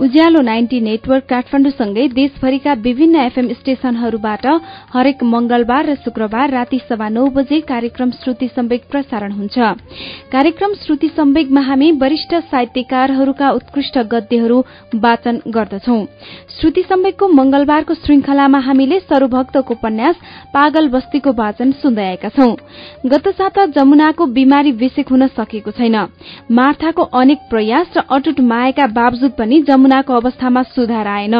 उज्यालो ninety network काठमाडौँसँगै देशभरिका विभिन्न FM स्टेशनहरूबाट हरेक मंगलबार र शुक्रबार राति सभा नौ बजे कार्यक्रम श्रुति सम्वेक प्रसारण हुन्छ। कार्यक्रम श्रुति सम्वेकमा हामी वरिष्ठ साहित्यकारहरूका उत्कृष्ट गद्यहरू वाचन गर्दछौ। श्रुति सम्वेकको मंगलबारको श्रृंखलामा हामीले सरूभक्तको उपन्यास पागल बस्तीको वाचन सुन्दै आएका छौं। गत साता जमुनाको बिमारी विषेक हुन सकेको छैन। मार्थाको अनेक प्रयास र अटुट मायाका बावजुद पनि जमुनाको अवस्थामा सुधार आएन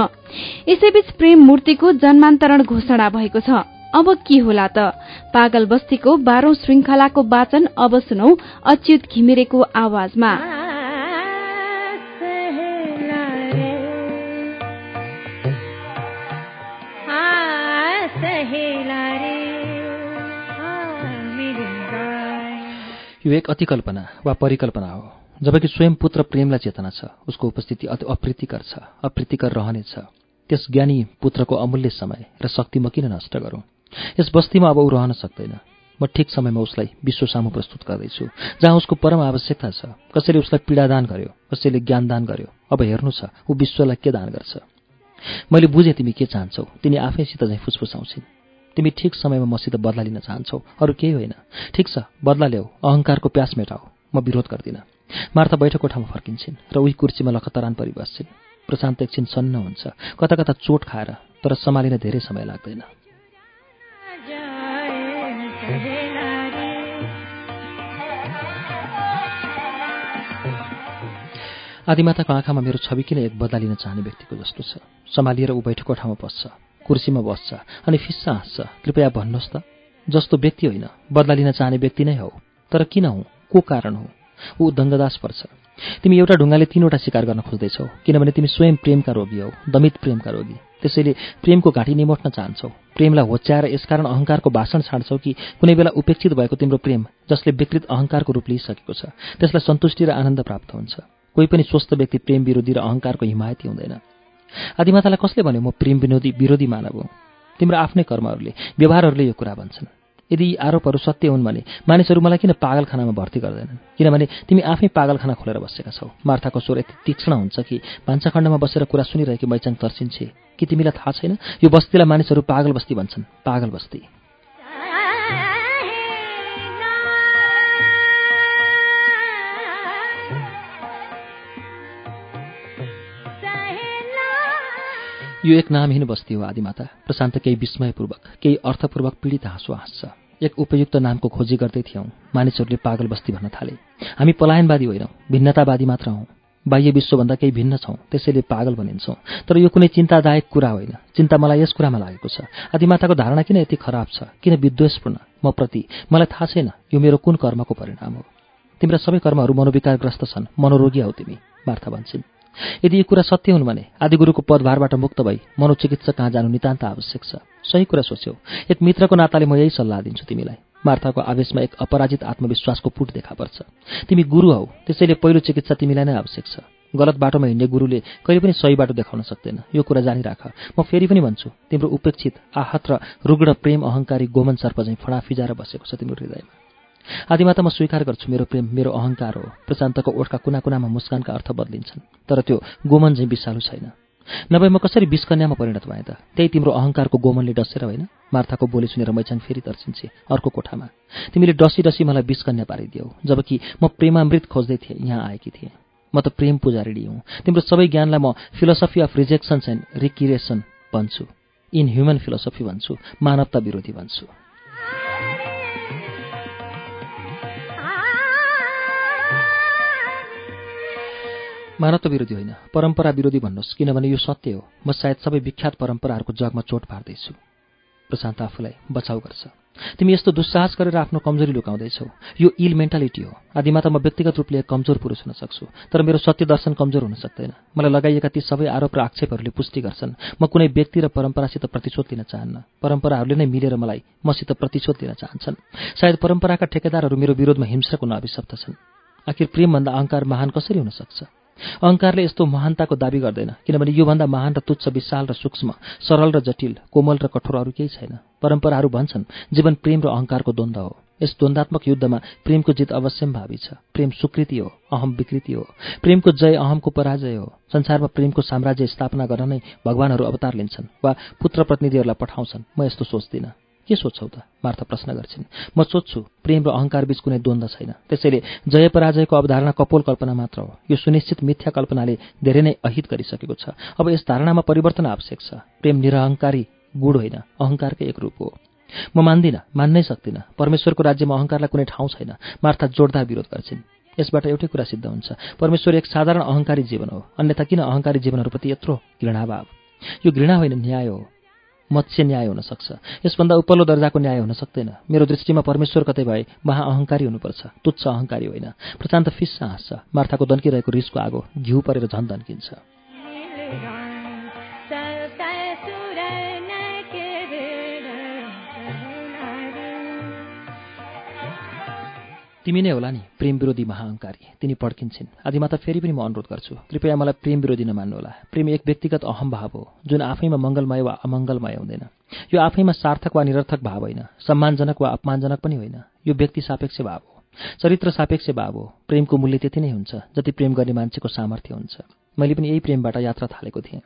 यसैबीच प्रेम मूर्तिको जन्मान्तरण घोषणा भएको छ। अब के होला त? पागल बस्तीको बाह्रौं श्रृंखलाको वाचन अब सुनौ अच्युत घिमिरेको आवाजमा। यो एक अतिकल्पना वा परिकल्पना हो। जबकि स्वयं पुत्र प्रेमलाई चेतना छ उसको उपस्थिति अति अप्रीतिकर छ अप्रीतिकर रहनेछ त्यस ज्ञानी पुत्रको अमूल्य समय र शक्ति म किन नष्ट गरौँ? यस बस्तीमा अब ऊ रहन सक्दैन। म ठिक समयमा उसलाई विश्व सामु प्रस्तुत गर्दैछु। जहाँ उसको परम आवश्यकता छ कसैले उसलाई पीडादान गर्यो कसैले ज्ञानदान गर्यो अब हेर्नु छ ऊ विश्वलाई के दान गर्छ। मैले बुझेँ तिमी के चाहन्छौ तिमी आफैसित चाहिँ फुसफुसाउँछिन्। तिमी ठिक समयमा मसित बदला लिन चाहन्छौ अरू केही होइन। ठिक छ बदला ल्याऊ अहङ्कारको प्यास मेटाऊ म विरोध गर्दिनँ। मार्था बैठक कोठामा फर्किन्छन् र उही कुर्सीमा लखतरान परिबस्छिन्। प्रशान्त एकछिन सन्न हुन्छ। कता कता चोट खाएर तर सम्हालिन धेरै समय लाग्दैन। आदिमाताको आँखामा मेरो छवि किन एक बदला लिन चाहने व्यक्तिको जस्तो छ? सम्हालिएर ऊ बैठक कोठामा बस्छ कुर्सीमा बस्छ अनि फिस्सा हाँस्छ। कृपया भन्नुहोस् त। जस्तो व्यक्ति होइन बदला लिन चाहने व्यक्ति नै हौ। तर किन हौ? को कारण हो? ऊ दङ्गदास पर्छ। तिमी एउटा ढुङ्गाले तीनवटा शिकार गर्न खोज्दैछौ किनभने तिमी स्वयं प्रेमका रोगी हौ दमित प्रेमका रोगी। त्यसैले प्रेमको घाँटी निमोट्न चाहन्छौ। प्रेमलाई होच्याएर यसकारण अहङ्कारको भाषण छाड्छौ कि कुनै बेला उपेक्षित भएको तिम्रो प्रेम जसले विकृत अहङ्कारको रूप लिइसकेको छ त्यसलाई सन्तुष्टि र आनन्द प्राप्त हुन्छ। कोही पनि स्वस्थ व्यक्ति प्रेम विरोधी र अहङ्कारको हिमायती हुँदैन। आदिमातालाई कसले भन्यो म प्रेम विनोदी विरोधी मानव हुँ। तिम्रो आफ्नै कर्महरूले व्यवहारहरूले यो कुरा भन्छन्। यदि आरोपहरू सत्य हुन् भने मानिसहरू मलाई किन पागलखानामा भर्ती गर्दैनन्? किनभने तिमी आफै पागलखाना खोलेर बसेका छौ। मार्थाको स्वर यति तीक्ष्ण हुन्छ कि भान्साखण्डमा बसेर कुरा सुनिरहेकी मैचाङ तर्सिन्छे कि तिमीलाई थाहा छैन? यो बस्तीलाई मानिसहरू पागल बस्ती भन्छन्। पागल बस्ती। यो एक नामहीन बस्ती हो आदिमाता। प्रशान्त केही विस्मयपूर्वक केही अर्थपूर्वक पीडित हाँसो हाँस्छ एक उपयुक्त नामको खोजी गर्दै थियौँ। मानिसहरूले पागल बस्ती भन्न थाले। हामी पलायनवादी होइनौँ भिन्नतावादी मात्र हौँ। बाह्य विश्वभन्दा केही भिन्न छौँ त्यसैले पागल भनिन्छौँ तर यो कुनै चिन्तादायक कुरा होइन। चिन्ता मलाई यस कुरामा लागेको छ। आदिमाताको धारणा किन यति खराब छ? किन विद्वेषपूर्ण? म प्रति मलाई थाहा छैन। यो मेरो कुन कर्मको परिणाम हो? तिम्रा सबै कर्महरू मनोविकारग्रस्त छन्। मनोरोगी हौ तिमी मार्था भन्छन्। यदि यी कुरा सत्य हुन् भने आदिगुरुको पदभारबाट मुक्त भई मनोचिकित्सक कहाँ जानु नितान्त आवश्यक छ। सही कुरा सोच्यौ। एक मित्रको नाताले म यही सल्लाह दिन्छु तिमीलाई। मार्थाको आवेशमा एक अपराजित आत्मविश्वासको पुट देखा पर्छ। तिमी गुरु हौ त्यसैले पहिलो चिकित्सा तिमीलाई नै आवश्यक छ। गलत बाटोमा हिँड्ने गुरुले कहिले पनि सही बाटो देखाउन सक्दैन। यो कुरा जानिराख। म फेरि पनि भन्छु तिम्रो उपेक्षित आहत र रुग्ण प्रेम अहङ्कारी गोमन सर्प चाहिँ फडा फिजाएर बसेको छ तिम्रो हृदयमा। आदिमा त म स्वीकार गर्छु मेरो प्रेम मेरो अहङ्कार हो। प्रशान्तको ओठका कुना कुनामा मुस्कानका अर्थ बदलिन्छन् तर त्यो गोमन चाहिँ विषालु छैन। नभए म कसरी विषकन्यामा परिणत भएँ त? त्यही तिम्रो अहङ्कारको गोमनले डसेर होइन? मार्थाको बोली सुनेर मैचाङ फेरि तर्सिन्छे अर्को कोठामा। तिमीले डसी डसी मलाई विषकन्या पारिदियौ जबकि म प्रेमामृत खोज्दै थिएँ यहाँ आएकी थिएँ। म त प्रेम पुजारिडी हुँ। तिम्रो सबै ज्ञानलाई म philosophy of rejections and recreation भन्छु। इन ह्युमन फिलोसफी भन्छु मानवता विरोधी भन्छु। मानव विरोधी होइन परम्परा विरोधी भन्नुहोस् किनभने यो सत्य हो। म सायद सबै विख्यात परम्पराहरूको जगमा चोट पार्दैछु। प्रशान्त आफूलाई बचाउ गर्छ। तिमी यस्तो दुस्साहस गरेर आफ्नो कमजोरी लुकाउँदैछौ। यो इल मेन्टालिटी हो। आदिमा त म व्यक्तिगत रूपले कमजोर पुरुष हुन सक्छु। तर मेरो सत्य दर्शन कमजोर हुन सक्दैन। मलाई लगाइएका ती सबै आरोप र आक्षेपहरूले पुष्टि गर्छन्। म कुनै व्यक्ति र परम्परासित प्रतिशोध लिन चाहन्न। परम्पराहरूले नै मिलेर मलाई मसित प्रतिशोध लिन चाहन्छन्। सायद परम्पराका ठेकेदारहरू मेरो विरोधमा हिंस्रक हुन अभिशप्त छन्। आखिर प्रेमभन्दा अहङ्कार महान कसरी हुन सक्छ? अहङ्कारले यस्तो महानताको दावी गर्दैन किनभने योभन्दा महान र तुच्छ विशाल र सूक्ष्म सरल र जटिल कोमल र कठोर अरू केही छैन। परम्पराहरू भन्छन् जीवन प्रेम र अहङ्कारको द्वन्द हो। यस द्वन्दात्मक युद्धमा प्रेमको जित अवश्यम भावी छ। प्रेम स्वीकृति हो अहम विकृति हो। प्रेमको जय अहमको पराजय हो। संसारमा प्रेमको साम्राज्य स्थापना गर्न नै भगवानहरू अवतार लिन्छन् वा पुत्र प्रतिनिधिहरूलाई पठाउँछन्। म यस्तो सोच्दिनँ। के सोध्छौ त? मार्था प्रश्न गर्छिन्। म सोध्छु प्रेम र अहङ्कार बीच कुनै द्वन्द्व छैन। त्यसैले जय पराजयको अवधारणा कपोल कल्पना मात्र हो। यो सुनिश्चित मिथ्या कल्पनाले धेरै नै अहित गरिसकेको छ। अब यस धारणामा परिवर्तन आवश्यक छ। प्रेम निरहङ्कारी गुण होइन। अहङ्कारकै एक रूप हो। म मान्दिनँ मान्नै सक्दिनँ। परमेश्वरको राज्यमा अहङ्कारलाई कुनै ठाउँ छैन। मार्था जोडदार विरोध गर्छिन्। यसबाट एउटै कुरा सिद्ध हुन्छ। परमेश्वर एक साधारण अहङ्कारी जीवन हो। अन्यथा किन अहङ्कारी जीवनहरूप्रति यत्रो घृणाभाव? यो घृणा होइन न्याय हो। मत्स्य न्याय हुन सक्छ। यसभन्दा उपल्लो दर्जाको न्याय हुन सक्दैन। मेरो दृष्टिमा परमेश्वर कतै भए महा अहङ्कारी हुनुपर्छ। तुच्छ अहङ्कारी होइन। प्रशान्त फिस्सा हाँस्छ मार्थाको दन्किरहेको रिसको आगो घिउ परेर झन दन्किन्छ। तिमी नै होला नि प्रेम विरोधी महाअङ्कारी तिनी पड्किन्छन्। आदिमाता फेरि पनि म अनुरोध गर्छु कृपया मलाई प्रेम विरोधी नमान्नुहोला प्रेम एक व्यक्तिगत अहम भाव हो जुन आफैमा मङ्गलमय वा अमङ्गलमय हुँदैन। यो आफैमा सार्थक वा निरर्थक भाव होइन सम्मानजनक वा अपमानजनक पनि होइन। यो व्यक्ति सापेक्ष भाव हो। चरित्र सापेक्ष भाव हो। प्रेमको मूल्य त्यति नै हुन्छ जति प्रेम गर्ने मान्छेको सामर्थ्य हुन्छ। मैले पनि यही प्रेमबाट यात्रा थालेको थिएँ।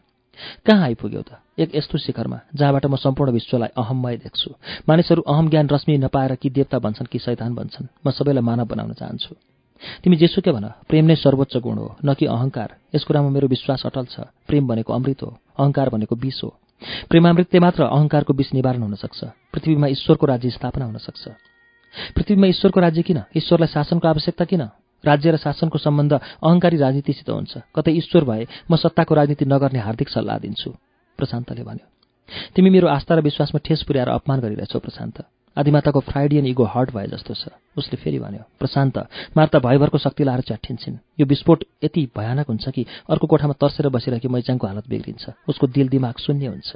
कहाँ आइपुग्यो त? एक यस्तो शिखरमा जहाँबाट म सम्पूर्ण विश्वलाई अहममय देख्छु। मानिसहरू अहम ज्ञान रश्मि नपाएर कि देवता भन्छन् कि शैतान भन्छन् म सबैलाई मानव बनाउन चाहन्छु। तिमी जेसुकै भन प्रेम नै सर्वोच्च गुण हो न कि अहङ्कार यस कुरामा मेरो विश्वास अटल छ। प्रेम भनेको अमृत हो अहङ्कार भनेको विष हो। प्रेमामृतले मात्र अहङ्कारको विष निवारण हुन सक्छ। पृथ्वीमा ईश्वरको राज्य स्थापना हुन सक्छ। पृथ्वीमा ईश्वरको राज्य किन? ईश्वरलाई शासनको आवश्यकता किन? राज्य र शासनको सम्बन्ध अहङ्कारी राजनीतिसित हुन्छ। कतै ईश्वर भए म सत्ताको राजनीति नगर्ने हार्दिक सल्लाह दिन्छु। प्रशान्तले भन्यो। तिमी मेरो आस्था र विश्वासमा ठेस पुर्याएर अपमान गरिरहेछौ प्रशान्त। आदिमाताको फ्राइडियन इगो हर्ट भए जस्तो छ। उसले फेरि भन्यो। प्रशान्त मार्ता भयभरको शक्ति लाएर च्याठिन्छन् यो विस्फोट यति भयानक हुन्छ कि अर्को कोठामा तर्सेर बसिरहेकी मैचाङको हालत बिग्रिन्छ। उसको दिल दिमाग शून्य हुन्छ।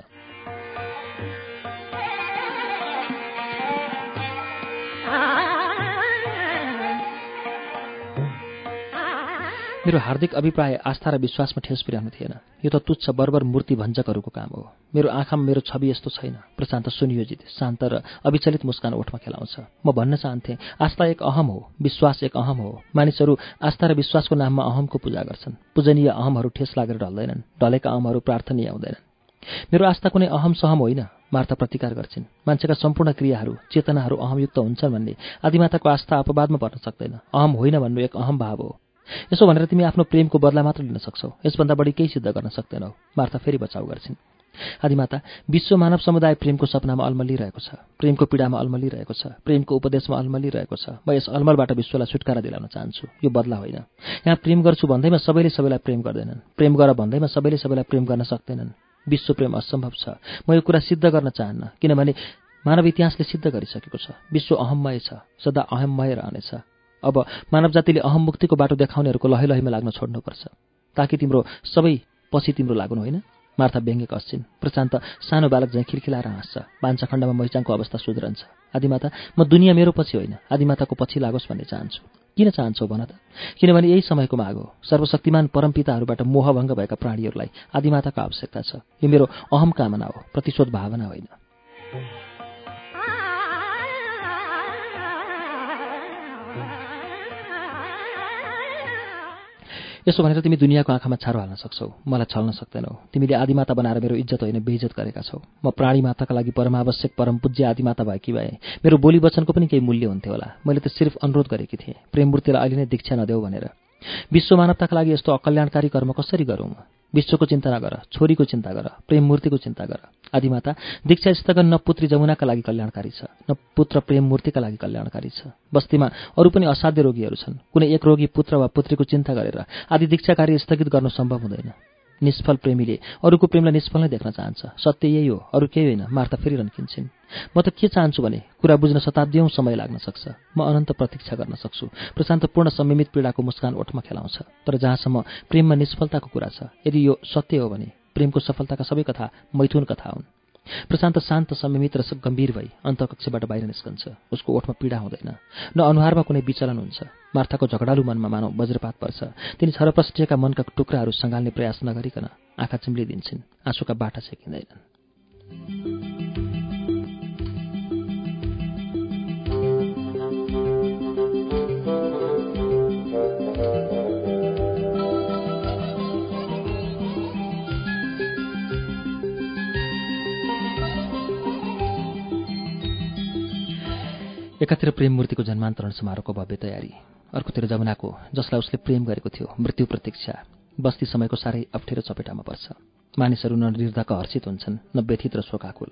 मेरो हार्दिक अभिप्राय आस्था र विश्वासमा ठेस पुर्याउनु थिएन। यो त तुच्छ बर्बर मूर्ति भञ्जकहरूको काम हो। मेरो आँखामा मेरो छवि यस्तो छैन। प्रशान्त सुनियोजित शान्त र अविचलित मुस्कान ओठमा खेलाउँछ। म भन्न चाहन्थेँ आस्था एक अहम हो विश्वास एक अहम हो। मानिसहरू आस्था र विश्वासको नाममा अहमको पूजा गर्छन्। पूजनीय अहमहरू ठेस लागेर ढल्दैनन् ढलेका अहमहरू प्रार्थनीय हुँदैनन्। मेरो आस्था कुनै अहम सहम होइन मार्ता प्रतिकार गर्छिन्। मान्छेका सम्पूर्ण क्रियाहरू चेतनाहरू अहमयुक्त हुन्छन् भन्ने आदिमाताको आस्था अपवादमा पर्न सक्दैन। अहम होइन भन्नु एक अहम भाव हो। यसो भनेर तिमी आफ्नो प्रेमको बदला मात्र लिन सक्छौ। यसभन्दा बढी केही सिद्ध गर्न सक्दैनौ। मार्था फेरि बचाउ गर्छिन्। आदिमाता विश्व मानव समुदाय प्रेमको सपनामा अल्मलिरहेको छ। प्रेमको पीडामा अल्मलिरहेको छ। प्रेमको उपदेशमा अल्मलिरहेको छ। म यस अल्मलबाट विश्वलाई छुटकारा दिलाउन चाहन्छु। यो बदला होइन। यहाँ प्रेम गर्छु भन्दैमा सबैले सबैलाई प्रेम गर्दैनन्। प्रेम गर भन्दैमा सबैले सबैलाई प्रेम गर्न सक्दैनन्। विश्व प्रेम असम्भव छ। म यो कुरा सिद्ध गर्न चाहन्न किनभने मानव इतिहासले सिद्ध गरिसकेको छ। विश्व अहममय छ। सदा अहममय रहनेछ। अब मानव जातिले अहम मुक्तिको बाटो देखाउनेहरूको लहै लहैमा लाग्न छोड्नुपर्छ। ताकि तिम्रो सबै पछि तिम्रो लाग्नु होइन? मार्था व्यङ्ग्य कस्छिन् प्रशान्त सानो बालक झैँ खिर्खिलाएर हाँस्छ। भान्सा खण्डमा मैचाङको अवस्था सुध्रन्छ। आदिमाता म दुनियाँ मेरो पछि होइन। आदिमाताको पछि लागोस् भन्ने चाहन्छु। किन चाहन्छौ भन त? किनभने यही समयको माग हो। सर्वशक्तिमान परमपिताहरूबाट मोहभङ्ग भएका प्राणीहरूलाई आदिमाताको आवश्यकता छ। यो मेरो अहम कामना हो प्रतिशोध भावना होइन। यसो भनेर तिमी दुनियाँको आँखामा छारो हाल्न सक्छौ। मलाई छल्न सक्दैनौ। तिमीले आदिमाता बनाएर मेरो इज्जत होइन बेइज्जत गरेका छौ। म प्राणी माताका लागि परमावश्यक परम पूज्य आदिमाता भएकी भए। मेरो बोली वचनको पनि केही मूल्य हुन्थ्यो होला। मैले त सिर्फ अनुरोध गरेकी थिएँ। प्रेममूर्तिलाई अहिले नै दीक्षा नदेऊ भनेर। विश्व मानवताका लागि यस्तो अकल्याणकारी कर्म कसरी गरौँ? विश्वको चिन्ता नगर छोरीको चिन्ता गर प्रेम मूर्तिको चिन्ता गर। आदिमाता दीक्षा स्थगन न पुत्री जमुनाका लागि कल्याणकारी छ न पुत्र प्रेम मूर्तिका लागि कल्याणकारी छ। बस्तीमा अरू पनि असाध्य रोगीहरू छन्। कुनै एक रोगी पुत्र वा पुत्रीको चिन्ता गरेर आदि दीक्षा कार्य स्थगित गर्नु सम्भव हुँदैन। निष्फल प्रेमीले अरूको प्रेमलाई निष्फल नै देख्न चाहन्छ। सत्य यही हो अरू केही होइन। मार्ता फेरि रन्किन्छन्। म त के चाहन्छु भने कुरा बुझ्न शताब्दीौँ समय लाग्न सक्छ। म अनन्त प्रतीक्षा गर्न सक्छु। प्रशान्तपूर्ण संयमित पीडाको मुस्कान ओठमा खेलाउँछ। तर जहाँसम्म प्रेममा निष्फलताको कुरा छ यदि यो सत्य हो भने प्रेमको सफलताका सबै कथा मैथुन कथा हुन्। प्रशान्त शान्त संयमित र गम्भीर भई अन्तकक्षबाट बाहिर निस्कन्छ। उसको ओठमा पीडा हुँदैन। न अनुहारमा कुनै विचलन हुन्छ। मार्थाको झगडालु मनमा मानव वज्रपात पर्छ। तिनी छरप्रष्टिएका मनका टुक्राहरू सँगाल्ने प्रयास नगरिकन आँखा चिम्लिदिन्छन्। आँसुका बाटा छेकिँदैनन् एकातिर प्रेम मूर्तिको जन्मान्तरण समारोहको भव्य तयारी। अर्कोतिर जमुनाको जसलाई उसले प्रेम गरेको थियो मृत्यु प्रतीक्षा। बस्ती समयको साह्रै अप्ठ्यारो चपेटामा पर्छ। मानिसहरू न हर्षित हुन्छन् न व्यथित र शोकाकुल।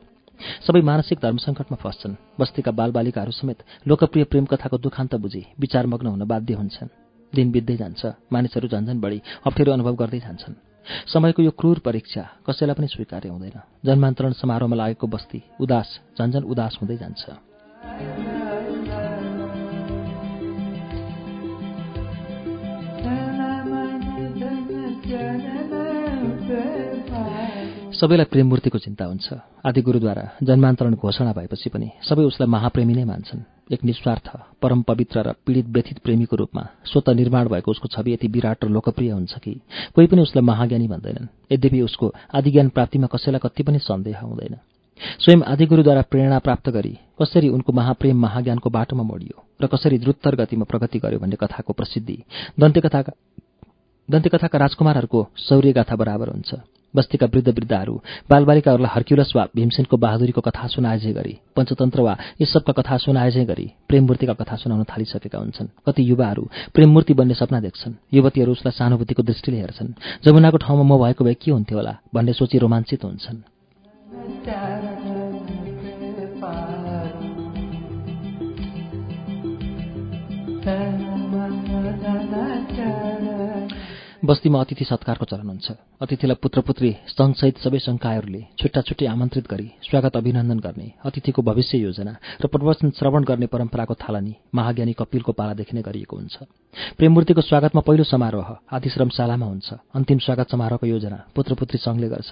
सबै मानसिक धर्मसङ्कटमा फस्छन्। बस्तीका बालबालिकाहरू समेत लोकप्रिय प्रेम कथाको दुखान्त बुझी विचारमग्न हुन बाध्य हुन्छन्। दिन बित्दै जान्छ मानिसहरू झन्झन बढी अप्ठ्यारो अनुभव गर्दै जान्छन्। समयको यो क्रूर परीक्षा कसैलाई पनि स्वीकार्य हुँदैन। जन्मान्तरण समारोहमा लागेको बस्ती उदास झन्झन उदास हुँदै जान्छ। सबैलाई प्रेममूर्तिको चिन्ता हुन्छ। आदि गुरुद्वारा जन्मान्तरण घोषणा भएपछि पनि सबै उसलाई महाप्रेमी नै मान्छन्। एक निस्वार्थ परम पवित्र र पीडित व्यथित प्रेमीको रूपमा स्वत निर्माण भएको उसको छवि यति विराट र लोकप्रिय हुन्छ कि कोही पनि उसलाई महाज्ञानी भन्दैनन्। यद्यपि उसको आदिज्ञान प्राप्तिमा कसैलाई कति पनि सन्देह हुँदैन। स्वयं आदिगुरुद्वारा प्रेरणा प्राप्त गरी कसरी उनको महाप्रेम महाज्ञानको बाटोमा मोडियो र कसरी द्रुत्तर गतिमा प्रगति गर्यो भन्ने कथाको प्रसिद्धि दन्त्यकथाका दन्त्यकथाका राजकुमारहरूको शौर्यगाथा बराबर हुन्छ। बस्तीका वृद्ध वृद्धाहरू बालबालिकाहरूलाई हर्क्युलस वा भीमसेनको बहादुरीको कथा सुनाएझै गरी पञ्चतन्त्र वा यस सबका कथा सुनाएझै गरी प्रेममूर्तिका कथा सुनाउन थालिसकेका हुन्छन्। कति युवाहरू प्रेममूर्ति बन्ने सपना देख्छन्। युवतीहरू उसलाई सहानुभूतिको दृष्टिले हेर्छन्। जमुनाको ठाउँमा म भएको भए के हुन्थ्यो होला भन्ने सोची रोमाञ्चित हुन्छन्। बस्तीमा अतिथि सत्कारको चलन हुन्छ। अतिथिलाई पुत्रपुत्री सङ्घसहित सबै संकायहरूले छुट्टा छुट्टै आमन्त्रित गरी स्वागत अभिनन्दन गर्ने अतिथिको भविष्य योजना र प्रवचन श्रवण गर्ने परम्पराको थालनी महाज्ञानी कपिलको पालादेखि नै गरिएको हुन्छ। प्रेममूर्तिको स्वागतमा पहिलो समारोह आदिश्रमशालामा हुन्छ। अन्तिम स्वागत समारोहको योजना पुत्रपुत्री सङ्घले गर्छ।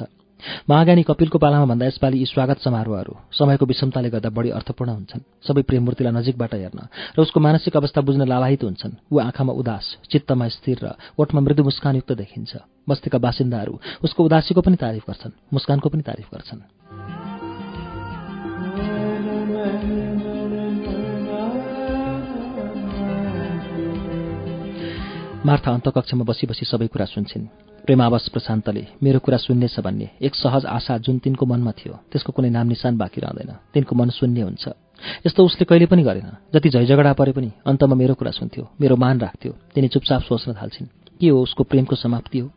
महाज्ञानी कपिलको पालामा भन्दा यसपालि यी स्वागत समारोहहरू समयको विषमताले गर्दा बढी अर्थपूर्ण हुन्छन्। सबै प्रेममूर्तिलाई नजिकबाट हेर्न र उसको मानसिक अवस्था बुझ्न लालाहित हुन्छन्। ऊ आँखामा उदास चित्तमा स्थिर र ओठमा मृदु मुस्कानयुक्त देखिन्छ। बस्तीका बासिन्दाहरू उसको उदासीको पनि तारिफ गर्छन् मुस्कानको पनि तारिफ गर्छन्। मार्था अन्तकक्षमा बसी बसी सबै कुरा सुन्छन्। प्रेमावश प्रशान्तले मेरो कुरा सुन्नेछ भन्ने एक सहज आशा जुन तिनको मनमा थियो त्यसको कुनै नाम निशान बाँकी रहँदैन। तिनको मन शून्य हुन्छ। यस्तो उसले कहिले पनि गरेन। जति झैझगडा परे पनि अन्तमा मेरो कुरा सुन्थ्यो मेरो मान राख्थ्यो तिनी चुपचाप सोच्न थाल्छिन्। के हो उसको प्रेमको समाप्ति हो?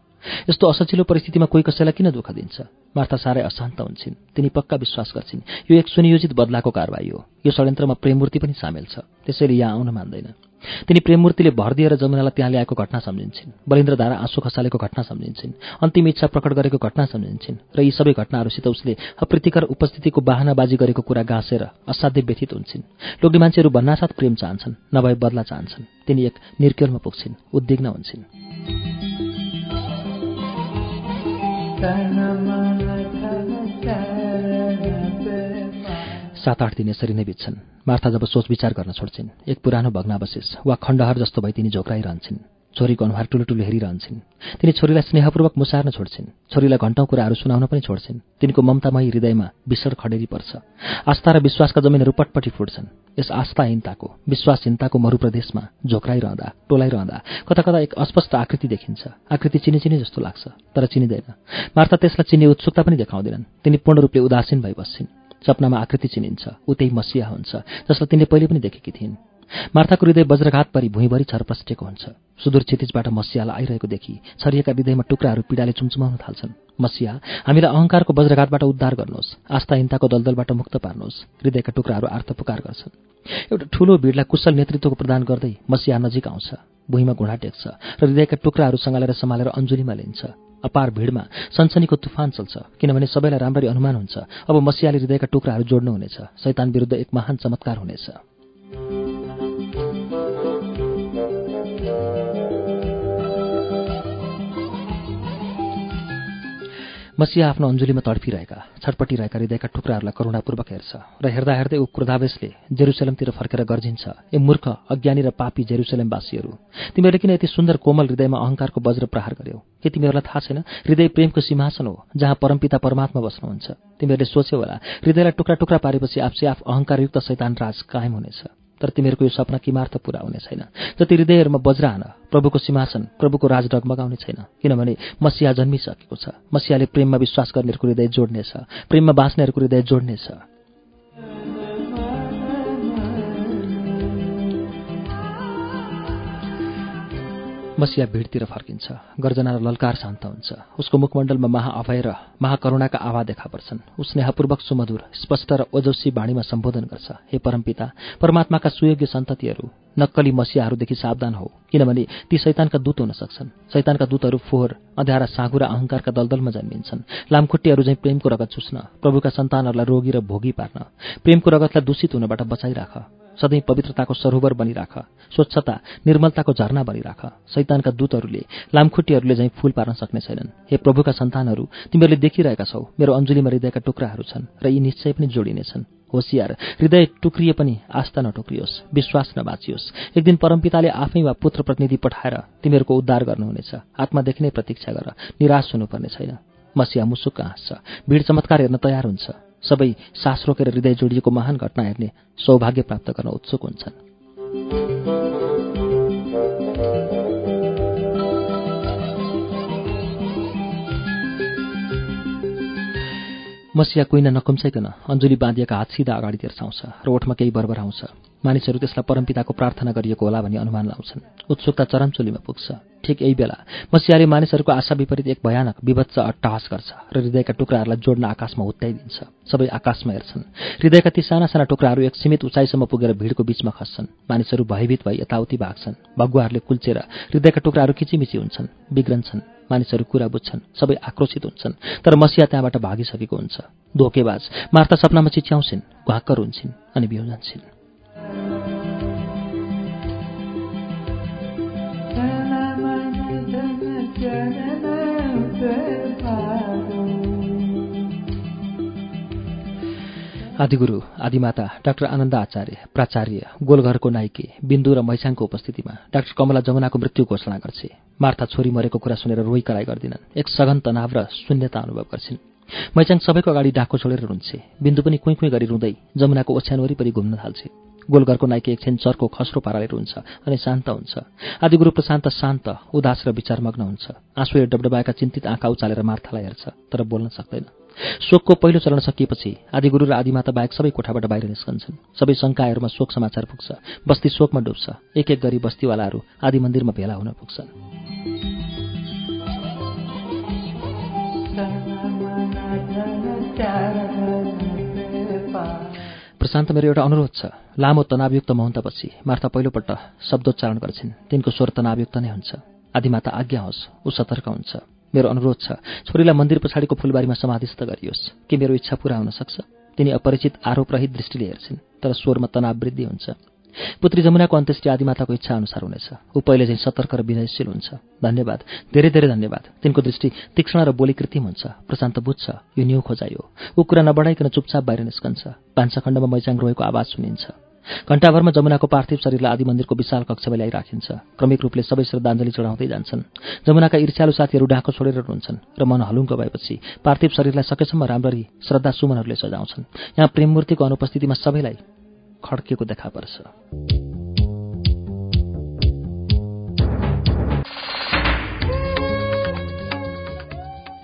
यस्तो असजिलो परिस्थितिमा कोही कसैलाई किन दुःख दिन्छ? मार्था साह्रै अशान्त हुन्छन्। तिनी पक्का विश्वास गर्छिन् यो एक सुनियोजित बदलाको कारवाही हो। यो षड्यन्त्रमा प्रेममूर्ति पनि सामेल छ। त्यसैले यहाँ आउन मान्दैन। तिनी प्रेममूर्तिले भर दिएर जमुनालाई त्यहाँ ल्याएको घटना सम्झिन्छन्। बलिन्द्रधारा आँसु खसालेको घटना सम्झिन्छन्। अन्तिम इच्छा प्रकट गरेको घटना सम्झिन्छन्। र यी सबै घटनाहरूसित उसले अप्रीतिकर उपस्थितिको बाहनाबाजी गरेको कुरा गाँसेर असाध्य व्यथित हुन्छन्। लोग्ने मान्छेहरू भन्नासाथ प्रेम चाहन्छन् नभए बदला चाहन्छन्। तिनी एक निर्केलमा पुग्छिन् उद्विग्न हुन्छन्। सात आठ दिन यसरी नै बित्छन्। मार्था जब सोच विचार गर्न छोड्छिन्। एक पुरानो भग्नावशेष वा खण्डहर जस्तो भई तिनी झोक्राइरहन्छन् छोरीको अनुहार टुलो टुलो हेरिरहन्छन्। तिनी छोरीलाई स्नेहपूर्वक मुसार्न छोड्छिन्। छोरीलाई घण्टौँ कुराहरू सुनाउन पनि छोड्छिन्। तिनको ममतामयी हृदयमा विसर खडेरी पर्छ। आस्था र विश्वासका जमिनहरू पटपटी फुट्छन्। यस आस्थाहीनताको विश्वासहीनताको मरुप्रदेशमा झोक्राइरहँदा टोलाइरहँदा कता कता एक अस्पष्ट आकृति देखिन्छ। आकृति चिनी चिनी जस्तो लाग्छ तर चिनिँदैन। मार्था त्यसलाई चिन्ने उत्सुकता पनि देखाउँदैनन्। तिनी पूर्ण रूपले उदासीन भइबस्छिन् सपनामा आकृति चिनिन्छ ऊ त्यही मसिया हुन्छ जसलाई तिनले पहिले पनि देखेकी थिइन्। मार्थाको हृदय वज्रघात परि भुइँभरि छरपस्टेको हुन्छ। सुदूर क्षितिजबाट मसियालाई आइरहेको देखि छरिएका हृदयमा टुक्राहरू पीडाले चुम्चुमाउन थाल्छन्। मसिया हामीलाई अहङ्कारको वज्रघातबाट उद्धार गर्नुहोस् आस्थाहीनताको दलदलबाट मुक्त पार्नुहोस् हृदयका टुक्राहरू आर्तपुकार गर्छन्। एउटा ठूलो भिडलाई कुशल नेतृत्वको प्रदान गर्दै मसिया नजिक आउँछ भुइँमा घुँडा टेक्छ र हृदयका टुक्राहरू सँगालेर सम्हालेर अञ्जुलीमा लिन्छ। अपार भिडमा सनसनीको तुफान चल्छ किनभने सबैलाई राम्ररी अनुमान हुन्छ अब मसियाले हृदयका टुक्राहरू जोड्नु हुनेछ शैतान विरुद्ध एक महान चमत्कार हुनेछ। मसिया आफ्नो अञ्जुलीमा तडपिरहेका छटपटिरहेका हृदयका टुक्राहरूलाई करुणापूर्वक हेर्छ र हेर्दा हेर्दै ऊ क्रोधावेशले जेरुसलेमतिर फर्केर गर्जिन्छ। ए मूर्ख अज्ञानी र पापी जेरुसलेमवासीहरू तिमीहरूले किन यति सुन्दर कोमल हृदयमा अहङ्कारको वज्र प्रहार गर्यौ? के तिमीहरूलाई थाहा छैन? हृदय प्रेमको सिंहासन हो जहाँ परमपिता परमात्मा बस्नुहुन्छ। तिमीहरूले सोच्यौ होला हृदयलाई टुक्रा टुक्रा पारेपछि आफसे आफ अहङ्कारयुक्त शैतान राज कायम हुनेछ। तर तिमीहरूको यो सपना किमार्थ पुरा हुने छैन। जति हृदयहरूमा वज्र हान प्रभुको सिंहासन प्रभुको राज डगमगाउने छैन। किनभने मसिया जन्मिसकेको छ। मसियाले प्रेममा विश्वास गर्नेहरूको हृदय जोड्नेछ। प्रेममा बाँच्नेहरूको हृदय जोड्नेछ। मसिया भिडतिर फर्किन्छ। गर्जना र ललकार शान्त हुन्छ। उसको मुखमण्डलमा महाअभय र महाकरुणाका आभा देखा पर्छन्। स्नेहपूर्वक सुमधुर स्पष्ट र ओजस्वी बाणीमा सम्बोधन गर्छ। हे परमपिता परमात्माका सुयोग्य सन्ततिहरू नक्कली मसियाहरूदेखि सावधान हो किनभने ती शैतानका दूत हुन सक्छन्। शैतानका दूतहरू फोहोर अँध्यारा साँगु र अहङ्कारका दलदलमा जन्मिन्छन्। लामखुट्टीहरू चाहिँ प्रेमको रगत चुस्न प्रभुका सन्तानहरूलाई रोगी र भोगी पार्न। प्रेमको रगतलाई दूषित हुनबाट बचाइराख। सधैँ पवित्रताको सरोवर बनिराख। स्वच्छता निर्मलताको झरना बनिराख। शैतानका दूतहरूले लामखुट्टीहरूले चाहिँ फूल पार्न सक्ने छैनन्। हे प्रभुका सन्तानहरू तिमीहरूले देखिरहेका छौ मेरो अञ्जुलीमा हृदयका टुक्राहरू छन् र यी निश्चय पनि जोडिनेछन् होसियार हृदय टुक्रिए पनि आस्था नटुक्रियोस् विश्वास नबाचियोस्। एक दिन परमपिताले आफै वा पुत्र प्रतिनिधि पठाएर तिमीहरूको उद्धार गर्नुहुनेछ। आत्मादेखि नै प्रतीक्षा गर निराश हुनुपर्ने छैन। मसिया मुसुक्क हाँस्छ। भिड चमत्कार हेर्न तयार हुन्छ। सबै सास रोकेर हृदय जोडिएको महान घटना हेर्ने सौभाग्य प्राप्त गर्न उत्सुक हुन्छन्। मसिया कुइना नकुम्साइकन अञ्जुली बाँधिएका हात सिधा अगाडि तिर्साउँछ र ओठमा केही बरबर आउँछ। मानिसहरू त्यसलाई परमपिताको प्रार्थना गरिएको होला भनी अनुमान लाउँछन् उत्सुकता चरमचुलीमा पुग्छ। ठिक यही बेला मसियाले मानिसहरूको आशा विपरीत एक भयानक विभत्स अट्टहास गर्छ। र हृदयका टुक्राहरूलाई जोड्न आकाशमा हुत्याइदिन्छ। सबै आकाशमा हेर्छन्। हृदयका ती साना साना टुक्राहरू एक सीमित उचाइसम्म पुगेर भिडको बीचमा खस्छन्। मानिसहरू भयभीत भई यताउति भाग्छन्। भगुवाहरूले कुल्चेर हृदयका टुक्राहरू किचिमिची हुन्छन् बिग्रन्छन्। मानिसहरू कुरा बुझ्छन्। सबै आक्रोशित हुन्छन्। तर मसिया त्यहाँबाट भागिसकेको हुन्छ। धोकेबाज मार्ता सपनामा चिच्याउँछिन् घाक्कर हुन्छन् अनि बिउजन्छन् आदिगुरु आदिमाता डाक्टर आनन्द आचार्य प्राचार्य गोलघरको नाइके बिन्दु र मैसाङको उपस्थितिमा डाक्टर कमला जमुनाको मृत्यु घोषणा गर्छे। मार्था छोरी मरेको कुरा सुनेर रोही कराई गर्दिनन्। एक सघन तनाव र शून्यता अनुभव गर्छिन्। मैचाङ सबैको अगाडि डाको छोडेर रुन्छे। बिन्दु पनि कुइँ कुइँ गरी रुँदै जमुनाको ओछ्यान वरिपरि घुम्न थाल्छे। गोलघरको नाइके एकछिन चर्को खस्रो पाराले रुन्छ अनि शान्त हुन्छ आदिगुरु प्रशान्त शान्त उदास र विचारमग्न हुन्छ आँसुले डबडबाएका चिन्तित आँखा उचालेर मार्थालाई हेर्छ तर बोल्न सक्दैन शोकको पहिलो चरण सकिएपछि आदिगुरु र आदिमाता बाहेक सबै कोठाबाट बाहिर निस्कन्छन् सबै शङ्काहरूमा शोक समाचार पुग्छ बस्ती शोकमा डुब्छ एक एक गरी बस्तीवालाहरू आदि मन्दिरमा भेला हुन पुग्छन् प्रशान्त मेरो एउटा अनुरोध छ। लामो तनावयुक्त महन्तपछि मार्था पहिलोपल्ट शब्दोच्चारण गर्छिन्। तिनको स्वर तनावयुक्त नै हुन्छ। आदिमाता आज्ञा होस् ऊ सतर्क हुन्छ। मेरो अनुरोध छ छोरीलाई मन्दिर पछाडिको फुलबारीमा समाधिस्थ गरियोस्। के मेरो इच्छा पूरा हुन सक्छ? तिनी अपरिचित आरोपरहित दृष्टिले हेर्छिन् तर स्वरमा तनाव वृद्धि हुन्छ। पुत्री जमुनाको अन्त्येष्टि आदिमाताको इच्छा अनुसार हुनेछ। ऊ पहिले चाहिँ सतर्क र विनयशील हुन्छ। धन्यवाद। धेरै धेरै धन्यवाद। तिनको दृष्टि तीक्ष्ण र बोली कृत्रिम हुन्छ। प्रशान्त बुझ्छ यो न्यू खोजाइयो ऊ कुरा नबढाइकन चुपचाप बाहिर निस्कन्छ। पान्छखण्डमा मैचाङ रोएको आवाज सुनिन्छ। घण्टाभरमा जमुनाको पार्थिव शरीरलाई आदि मन्दिरको विशाल कक्षमा ल्याइराखिन्छ क्रमिक रूपले सबै श्रद्धाञ्जली चढाउँदै जान्छन्। जमुनाका ईर्ष्यालु साथीहरू डाँको छोडेर रुन्छन् र मन हलुङ्गो भएपछि पार्थिव शरीरलाई सकेसम्म राम्ररी श्रद्धा सुमनहरूले सजाउँछन्। यहाँ प्रेममूर्तिको अनुपस्थितिमा सबैलाई खड्किएको देखा पर्छ।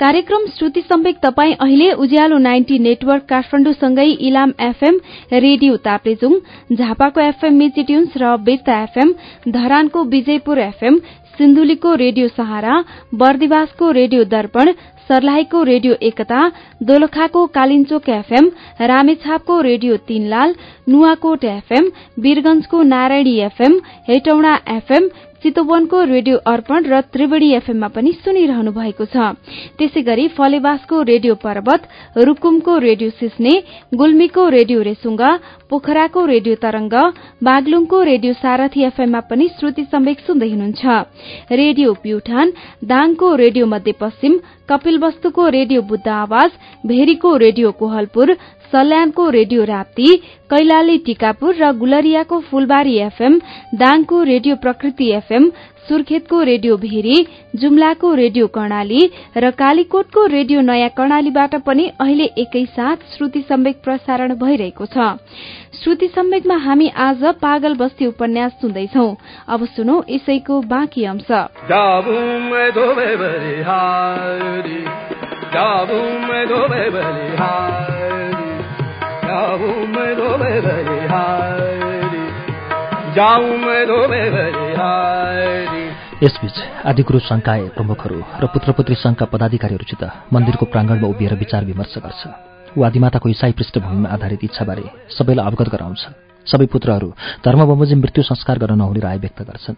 कार्यक्रम श्रुति सम्वेक तपाईँ अहिले उज्यालो नाइन्टी नेटवर्क काठमाडौँसँगै इलाम एफएम रेडियो ताप्लेजुङ झापाको एफएम मेचिट्युन्स र बेता एफएम धरानको विजयपुर एफएम सिन्धुलीको रेडियो सहारा बर्दिवासको रेडियो दर्पण सर्लाहीको रेडियो एकता दोलखाको कालिन्चोक एफएम रामेछापको रेडियो तीनलाल नुवाकोट एफएम वीरगंजको नारायणी एफएम हेटौँडा एफएम चितवनको रेडियो अर्पण र त्रिवेणी एफएममा पनि सुनिरहनु भएको छ। त्यसै गरी फलेवासको रेडियो पर्वत रूकुमको रेडियो सिस्ने गुल्मीको रेडियो रेसुङ्गा पोखराको रेडियो तरंग बागलुङको रेडियो सारथी एफएममा पनि श्रुति सम्वेक सुन्दै हुनुहुन्छ। रेडियो प्युठान दाङको रेडियो मध्यपश्चिम कपिलवस्तुको रेडियो बुद्ध आवाज भेरीको रेडियो कोहलपुर सल्यानको रेडियो राप्ती कैलाली टिकापुर र गुलरियाको फूलबारी एफएम दाङको रेडियो प्रकृति एफएम सुर्खेतको रेडियो भेरी जुम्लाको रेडियो कर्णाली र कालीकोटको रेडियो नयाँ कर्णालीबाट पनि अहिले एकैसाथ श्रुति सम्वेक प्रसारण भइरहेको छ। श्रुति सम्वेकमा हामी आज पागल बस्ती उपन्यास सुन्दैछौ। अब सुनौ यसैको बाँकी अंश। यसबीच आदिगुरु शङ्काए प्रमुखहरू र पुत्रपुत्री सङ्घका पदाधिकारीहरूसित मन्दिरको प्राङ्गणमा उभिएर विचार विमर्श गर्छ। ऊ आदिमाताको इसाई पृष्ठभूमिमा आधारित इच्छाबारे सबैलाई अवगत गराउँछ। सबै पुत्रहरू धर्म बमोजिम मृत्यु संस्कार गर्न नहुने राय व्यक्त गर्छन्।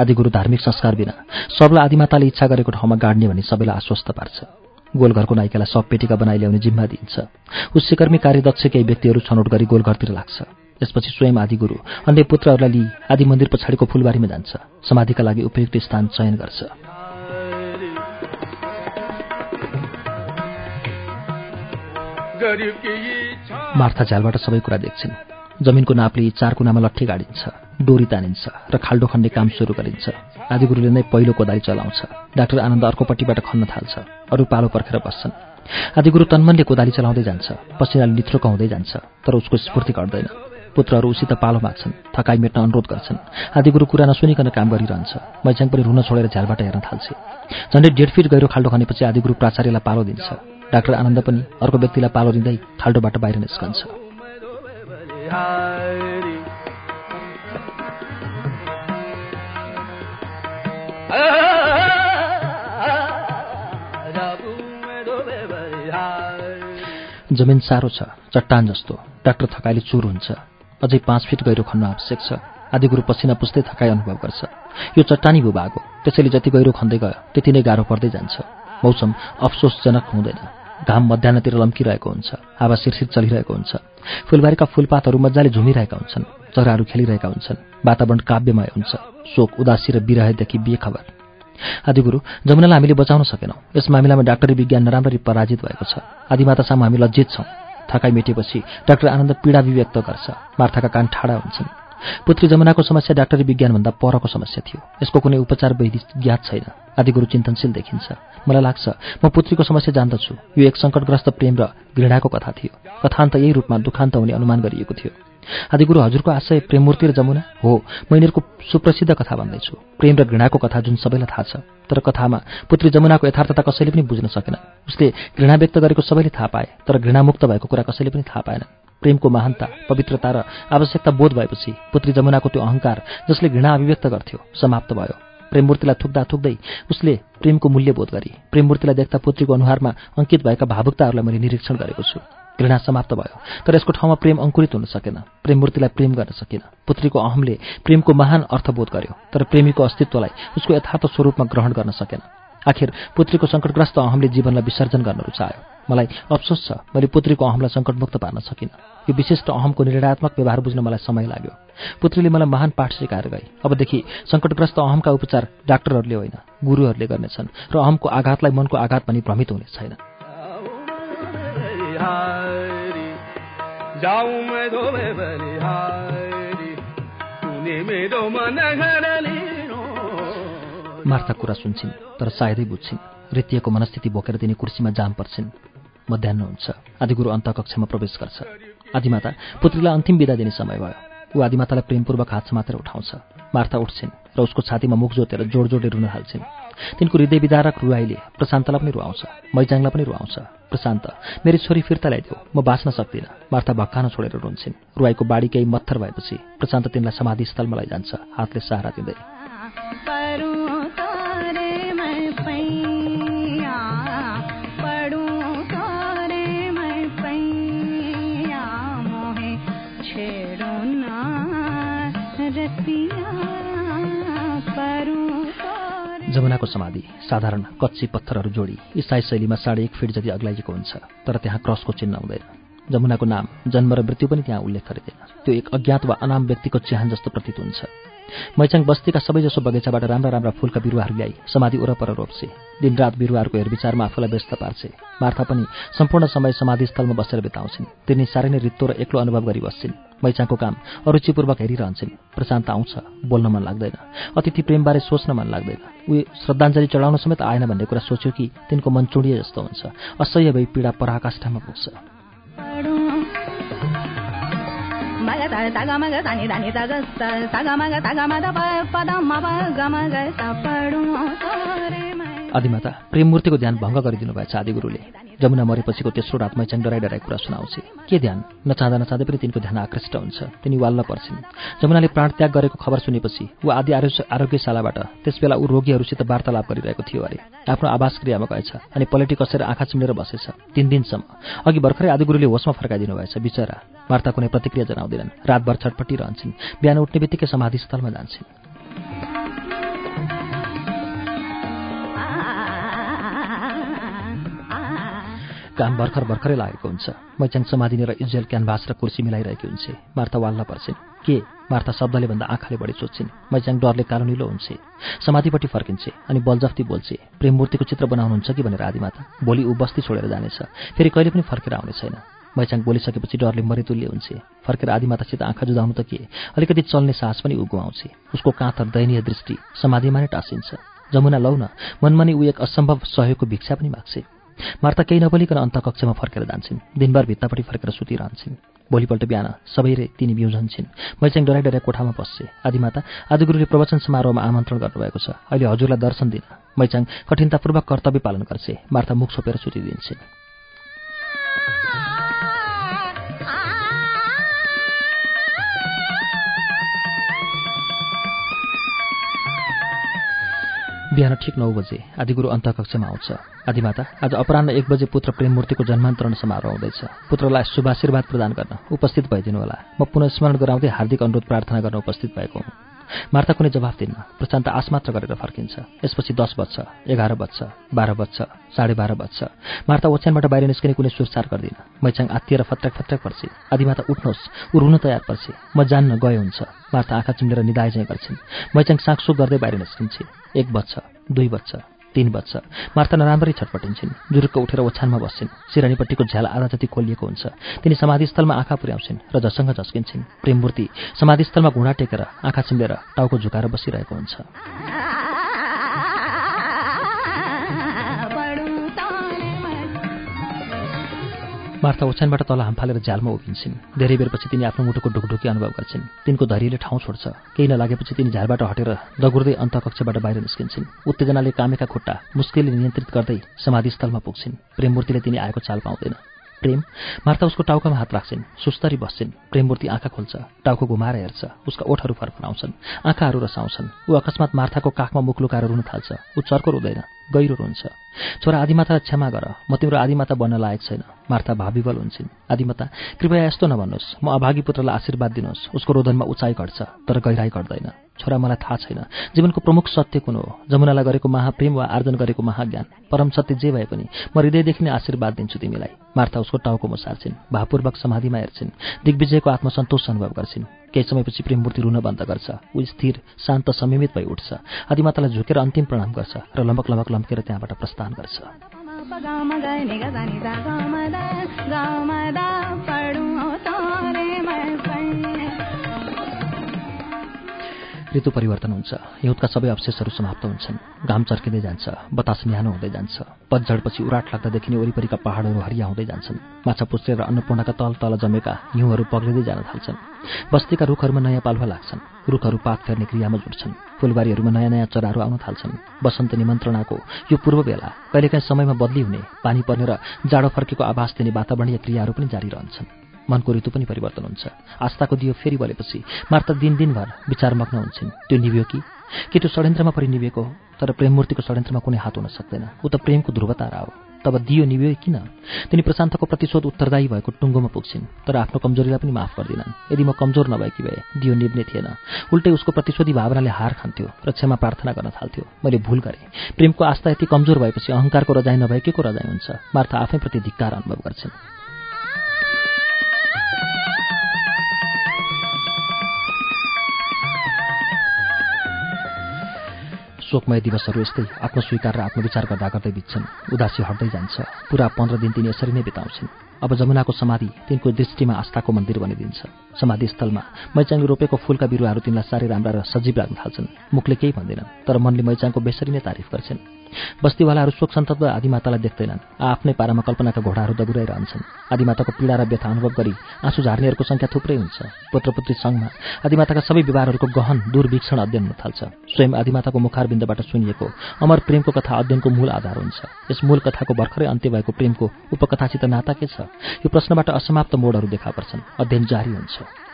आदिगुरु धार्मिक संस्कार बिना सबलाई आदिमाताले इच्छा गरेको ठाउँमा गाड्ने भनी सबैलाई आश्वस्त पार्छ। गोलघरको नाइकालाई सब पेटिका बनाइ ल्याउने जिम्मा दिन्छ उस कार्यदक्ष केही व्यक्तिहरू छनौट गरी गोलघरतिर लाग्छ। यसपछि स्वयं आदि गुरु अन्य पुत्रहरूलाई लिई आदि मन्दिर पछाडिको फुलबारीमा जान्छ। समाधिका लागि उपयुक्त स्थान चयन गर्छ। मार्था झ्यालबाट सबै कुरा देख्छिन्। जमिनको नापले चार कुनामा लट्ठी गाडिन्छ। डोरी तानिन्छ र खाल्डो खन्ने काम सुरु गरिन्छ। आदिगुरुले नै पहिलो कोदारी चलाउँछ। डाक्टर आनन्द अर्कोपट्टिबाट खन्न थाल्छ। अरू पालो पर्खेर बस्छन्। आदिगुरु तन्मनले कोदाली चलाउँदै जान्छ। पसिनाले नित्रो कहँदै जान्छ तर उसको स्फूर्ति घट्दैन। पुत्रहरू उसित पालो माग्छन् थकाइ मेट्न अनुरोध गर्छन्। आदिगुरु कुरा नसुनिकन काम गरिरहन्छ। मैचाङ पनि रुन छोडेर झ्यालबाट हेर्न थाल्छ। झन्डै डेढ फिट गहिरो खाल्डो खनेपछि आदिगुरु प्राचार्यलाई पालो दिन्छ। डाक्टर आनन्द पनि अर्को व्यक्तिलाई पालो दिँदै खाल्डोबाट बाहिर निस्कन्छ। जमिन साह्रो छ चट्टान जस्तो। डाक्टर थकाइले चुर हुन्छ। अझै पाँच फिट गहिरो खन्न आवश्यक छ। आदिगुरु पसिना पुस्दै थकाइ अनुभव गर्छ। यो चट्टानी भूभाग हो। त्यसैले जति गहिरो खन्दै गयो त्यति नै गाह्रो पर्दै जान्छ। मौसम अफसोसजनक हुँदैन। घाम मध्याहतिर लम्किरहेको हुन्छ। हावा शिरशिर चलिरहेको हुन्छ। फुलबारीका फुलपातहरू मजाले झुमिरहेका हुन्छन्। चराहरू खेलिरहेका हुन्छन्। वातावरण काव्यमय हुन्छ। शोक उदासी र बिरहेदेखि बेखबर। आदिगुरु जमुनालाई हामीले बचाउन सकेनौँ। यस मामिलामा डाक्टरी विज्ञान नराम्ररी पराजित भएको छ। आदिमातासम्म हामी लज्जित छौँ। थकाइ मेटेपछि डाक्टर आनन्द पीडा विव्यक्त गर्छ। मार्थाका कान ठाडा हुन्छन्। पुत्री जमुनाको समस्या डाक्टरी विज्ञानभन्दा परको समस्या थियो। यसको कुनै उपचार वैधि ज्ञात छैन। आदिगुरु चिन्तनशील देखिन्छ। मलाई लाग्छ म पुत्रीको समस्या जान्दछु। यो एक सङ्कटग्रस्त प्रेम र घृणाको कथा थियो। कथान्त यही रूपमा दुखान्त हुने अनुमान गरिएको थियो। आदिगुरु हजुरको आशय प्रेममूर्ति र जमुना? हो मैनेरको सुप्रसिद्ध कथा भन्दैछु। प्रेम र घृणाको कथा जुन सबैलाई थाहा छ तर कथामा पुत्री जमुनाको यथार्थता कसैले पनि बुझ्न सकेन। उसले घृणा व्यक्त गरेको सबैले थाहा पाए तर घृणामुक्त भएको कुरा कसैले पनि थाहा पाएन। प्रेमको महानता पवित्रता र आवश्यकता बोध भएपछि पुत्री जमुनाको त्यो अहङ्कार जसले घृणा अभिव्यक्त गर्थ्यो समाप्त भयो। प्रेममूर्तिलाई थुक्दा थुक्दै उसले प्रेमको मूल्य बोध गरी प्रेममूर्तिलाई देख्दा पुत्रीको अनुहारमा अङ्कित भएका भावुकताहरूलाई मैले निरीक्षण गरेको छु। घृणा समाप्त भयो। तर यसको ठाउँमा प्रेम अङ्कुरित हुन सकेन। प्रेममूर्तिलाई प्रेम गर्न सकिन पुत्रीको अहमले प्रेमको महान अर्थबोध गर्यो। तर प्रेमीको अस्तित्वलाई उसको यथार्थ स्वरूपमा ग्रहण गर्न सकेन। आखिर पुत्रीको सङ्कटग्रस्त अहमले जीवनलाई विसर्जन गर्न रुचायो। मलाई अफसोस छ मैले पुत्रीको अहमलाई सङ्कटमुक्त पार्न सकिनँ। यो विशिष्ट अहमको निर्णयात्मक व्यवहार बुझ्न मलाई समय लाग्यो। पुत्रीले मलाई महान पाठ सिकाएर गए अबदेखि सङ्कटग्रस्त अहमका उपचार डाक्टरहरूले होइन गुरुहरूले गर्नेछन् र अहमको आघातलाई मनको आघात पनि भ्रमित हुने छैन। मार्था कुरा सुन्छन् तर सायदै बुझ्छिन्। रितिएको मनस्थिति बोकेर दिने कुर्सीमा जाम पर्छिन्। मध्याह हुन्छ। आदिगुरु अन्तकक्षमा प्रवेश गर्छ। आदिमाता पुत्रीलाई अन्तिम विदा दिने समय भयो। ऊ आदिमातालाई प्रेमपूर्वक हात समातेर उठाउँछ। मार्था उठ्छिन् र उसको छातीमा मुख जोतेर जोड जोडे रुन थाल्छिन्। तिनको हृदय विदारक रुवाईले प्रशान्तलाई पनि रुवाउँछ। मैजाङलाई पनि रुवाउँछ। प्रशान्त मेरी छोरी फिर्ता ल्याइदेऊ म बाँच्न सक्दिनँ। मार्था भक्कान छोडेर रुन्छन्। रुवाईको बाढी केही मत्थर भएपछि प्रशान्त तिनलाई समाधिस्थलमा लैजान्छ। हातले सहारा दिँदै। जमुनाको समाधि साधारण कच्ची पत्थरहरू जोडी इसाई शैलीमा साढे एक फिट जति अग्लाइएको हुन्छ तर त्यहाँ क्रसको चिन्ह हुँदैन। जमुनाको नाम जन्म र मृत्यु पनि त्यहाँ उल्लेख गरिँदैन। त्यो एक अज्ञात वा अनाम व्यक्तिको चिहान जस्तो प्रतीत हुन्छ। मैचाङ बस्तीका सबैजसो बगैँचाबाट राम्रा राम्रा फुलका बिरुवाहरू ल्याई समाधि वरपर रोप्छे दिनरात बिरुवाहरूको हेरविचारमा आफूलाई व्यस्त पार्छे मार्था पनि सम्पूर्ण समय समाधिस्थलमा बसेर बिताउँछिन्। तिनी साह्रै नै रित्तो र एक्लो अनुभव गरिबस्छिन्। मैचाङको काम अरुचिपूर्वक हेरिरहन्छन्। प्रशान्त आउँछ बोल्न मन लाग्दैन। अतिथि प्रेमबारे सोच्न मन लाग्दैन। उयो श्रद्धाञ्जली चढाउन समेत आएन भन्ने कुरा सोच्यो कि तिनको मन चुडिए जस्तो हुन्छ। असह्य भई पीडा पराकाष्ठमा पुग्छ। आदिमाता प्रेममूर्तिको ध्यान भङ्ग गरिदिनु भएछ आदिगुरुले। जमुना मरेपछिको तेस्रो रात मैचाङ डराइ डराइ कुरा सुनाउँछे। के ध्यान? नचाहँदा नचाहँदै पनि तिनको ध्यान आकृष्ट हुन्छ। तिनी वाल्ल पर्छिन्। जमुनाले प्राण त्याग गरेको खबर सुनेपछि ऊ आदि आरोग्यशालाबाट त्यसबेला ऊ रोगीहरूसित वार्तालाप गरिरहेको थियो अरे। आफ्नो आवास क्रियामा गएछ अनि पलेटी कसेर आँखा चिम्लेर बसेछ। तिन दिनसम्म। अघि भर्खरै आदिगुरुले होसमा फर्काइदिनु भएछ बिचरा। वार्ता कुनै प्रतिक्रिया जनाउँदैनन्। रातभर छटपट्टि रहन्छन्। बिहान उठ्ने बित्तिकै समाधिस्थलमा जान्छन्। काम भर्खर भर्खरै लागेको हुन्छ। मैचाङ समाधिनेर इजल क्यानभास र कुर्सी मिलाइरहेकी हुन्छ। मार्था वाल्न पर्छिन् के? मार्था शब्दले भन्दा आँखाले बढी सोध्छिन् मैचाङ डरले कालो निलो हुन्छ। समाधिपट्टि फर्किन्छे अनि बलजफ्ती बोल्छे प्रेममूर्तिको चित्र बनाउनुहुन्छ कि? भनेर आदिमाता भोलि ऊ बस्ती छोडेर जानेछ। फेरि कहिले पनि फर्केर आउने छैन। मैचाङ बोलिसकेपछि डरले मरितुल्य हुन्छ। फर्केर आदिमातासित आँखा जुदाउनु त के? अलिकति चल्ने सास पनि ऊ गुमाउँछ। उसको काँतर दयनीय दृष्टि समाधिमा नै टाँसिन्छ। जमुना लौ न। मनमनी ऊ एक असम्भव सहयोगको भिक्षा पनि माग्छे। मार्ता केही नबोलिकन अन्तकक्षमा फर्केर जान्छन्। दिनभर भित्तापट्टि फर्केर सुतिरहन्छन्। भोलिपल्ट बिहान सबैले तिनी बिउझन्छन्। मैचाङ डराइ डराइ कोठामा पस्छे आदिमाता आदिगुरुले प्रवचन समारोहमा आमन्त्रण गर्नुभएको छ। अहिले हजुरलाई दर्शन दिन। मैचाङ कठिनतापूर्वक कर्तव्य पालन गर्छे। मार्ता मुख छोपेर सुतिदिन्छन्। बिहान ठिक नौ बजे आदिगुरु अन्तकक्षमा आउँछ। आदिमाता आज अपरान्न एक बजे पुत्र प्रेममूर्तिको जन्मान्तरण समारोह हुँदैछ। पुत्रलाई शुभाशीर्वाद प्रदान गर्न उपस्थित भइदिनु होला म पुनः स्मरण गराउँदै हार्दिक अनुरोध प्रार्थना गर्न उपस्थित भएको हुँ। मार्ता कुनै जवाफ दिन्न। प्रशान्त आश मात्र गरेर फर्किन्छ। यसपछि दस बज्छ एघार बज्छ बाह्र बज्छ साढे बाह्र बज्छ। मार्ता ओछ्यानबाट बाहिर निस्किने कुनै सुरसार गर्दिनँ। मैचाङ आत्तिएर फत्रक फत्रक पर्छ आदिमाता उठ्नुहोस् ऊ रुन तयार पर्छ म जान्न गए हुन्छ। मार्ता आँखा चिम्लेर निधाए चाहिँ गर्छिन्। मैचाङ साकसुक गर्दै बाहिर निस्किन्छे। एक बज्छ दुई बज्छ। तीन बज्छ। मार्ता नराम्ररी छटपटिन्छन्। जुरुक्क उठेर ओछ्यानमा बस्छिन्। सिरानीपट्टिको झ्याल आधा जति खोलिएको हुन्छ। तिनी समाधिस्थलमा आँखा पुर्याउँछिन् र झसँग झस्किन्छन् प्रेममूर्ति समाधिस्थलमा घुँडा टेकेर आँखा चिम्लेर टाउको झुकाएर बसिरहेको हुन्छ। मार्था ओछ्यानबाट तल हामफालेर झ्यालमा उभिन्छन्। धेरै बेरपछि तिनी आफ्नो मुटुको ढुकढुकी अनुभव गर्छिन्। तिनको धैर्यले ठाउँ छोड्छ। केही नलागेपछि तिनी झ्यालबाट हटेर दगुर्दै अन्तकक्षबाट बाहिर निस्किन्छन्। उत्तेजनाले कामेका खुट्टा मुस्किलले नियन्त्रित गर्दै समाधिस्थलमा पुग्छिन्। प्रेममूर्तिले तिनी आएको चाल पाउँदैन। प्रेम? मार्ता उसको टाउकामा हात राख्छिन्। सुस्तरी बस्छिन्। प्रेममूर्ति आँखा खोल्छ। टाउको घुमाएर हेर्छ। उसका ओठहरू फरफराउँछन् आँखाहरू रसाउँछन्। ऊ अकस्मात मार्थाको काखमा मुख लुकाएर रुन थाल्छ। ऊ चर्को रुँदैन। गहिरो रुन्छ छोरा आदिमाता क्षमा गर। म तिम्रो आदिमाता बन्न लायक छैन। मार्था भाविबल हुन्छन्। आदिमाता कृपया यस्तो नभन्नुहोस्। म अभागी पुत्रलाई आशीर्वाद दिनुहोस्। उसको रोदनमा उचाइ घट्छ तर गहिराई घट्दैन। छोरा मलाई थाहा छैन। जीवनको प्रमुख सत्य कुन हो? जमुनालाई गरेको महाप्रेम वा आर्जन गरेको महाज्ञान। परम सत्य जे भए पनि म हृदयदेखि नै आशीर्वाद दिन्छु तिमीलाई। मार्था उसको टाउको मुसार्छिन्। भावपूर्वक समाधिमा हेर्छिन्। दिग्विजयको आत्मसन्तोष अनुभव गर्छिन्। केही समयपछि प्रेममूर्ति रुन बन्द गर्छ। ऊ स्थिर शान्त संयमित भई उठ्छ। आदिमातालाई झुकेर अन्तिम प्रणाम गर्छ र लम्बक लम्बक लम्केर त्यहाँबाट प्रस्थान गर्छ। ऋतु परिवर्तन हुन्छ। हिउँदका सबै अवशेषहरू समाप्त हुन्छन्। घाम चर्किँदै जान्छ बतास न्यानो हुँदै जान्छ पतझडपछि उराट लाग्दा देखिने वरिपरिका पहाडहरू हरिया हुँदै जान्छन्। माछा पुछ्रे र अन्नपूर्णका तल तल जमेका हिउँहरू पग्लिँदै जान थाल्छन्। बस्तीका रुखहरूमा नयाँ पालुवा लाग्छन्। रुखहरू पात फेर्ने क्रियामा जुट्छन्। फुलबारीहरूमा नयाँ नयाँ चराहरू आउन थाल्छन्। वसन्त निमन्त्रणाको यो पूर्व बेला कहिलेकाहीँ समयमा बदली हुने पानी पर्ने र जाडो फर्केको आभास दिने वातावरणीय क्रियाहरू पनि जारी रहन्छन्। मनको ऋतु पनि परिवर्तन हुन्छ। आस्थाको दियो फेरि बलेपछि मार्ता दिन दिनभर विचारमग्न हुन्छन्। त्यो निभ्यो कि? कि त्यो षड्यन्त्रमा परि निभेको हो तर प्रेममूर्तिको षड्यन्त्रमा कुनै हात हुन सक्दैन। ऊ त प्रेमको ध्रुवतारा हो। तब दियो निभ्यो किन तिनी प्रशान्तको प्रतिशोध उत्तरदायी भएको टुङ्गोमा पुग्छिन् तर आफ्नो कमजोरीलाई पनि माफ गर्दिनन्। यदि म कमजोर नभएकी भए दियो निभ्ने थिएन। उल्टै उसको प्रतिशोधी भावनाले हार खान्थ्यो र क्षमा प्रार्थना गर्न थाल्थ्यो। मैले भूल गरेँ। प्रेमको आस्था यति कमजोर भएपछि अहङ्कारको रजाइ नभए के को रजाइ हुन्छ। मार्था आफैप्रति धिक्कार अनुभव गर्छन्। शोकमय दिवसहरू यस्तै आत्मस्वीकार र आत्मविचार गर्दा गर्दै बित्छन्। उदासी हट्दै जान्छ। पुरा पन्ध्र दिन तिनी यसरी नै बिताउँछन्। अब जमुनाको समाधि तिनको दृष्टिमा आस्थाको मन्दिर बनिदिन्छ। समाधिस्थलमा मैचाङले रोपेको फुलका बिरुवाहरू तिनलाई साह्रै राम्रा र सजीव लाग्न थाल्छन्। मुखले केही भन्दैनन् तर मनले मैचाङको बेसरी नै तारिफ गर्छन्। बस्तीवालाहरू शोक सन्तप्त आदिमातालाई देख्दैनन्। आफ्नै पारामा कल्पनाका घोडाहरू दगुराइरहन्छन् आदिमाताको पीडा र व्यथा अनुभव गरी आँसु झार्नेहरूको सङ्ख्या थुप्रै हुन्छ। पुत्रपुत्री सङ्घमा आदिमाताका सबै व्यवहारहरूको गहन दुर्वीक्षण अध्ययन हुन थाल्छ। स्वयं आदिमाताको मुखारबिन्दबाट सुनिएको अमर प्रेमको कथा अध्ययनको मूल आधार हुन्छ। यस मूल कथाको भर्खरै अन्त्य भएको प्रेमको उपकथासित नाता के छ? यो प्रश्नबाट असमाप्त मोडहरू देखा पर्छन्। अध्ययन जारी हुन्छ।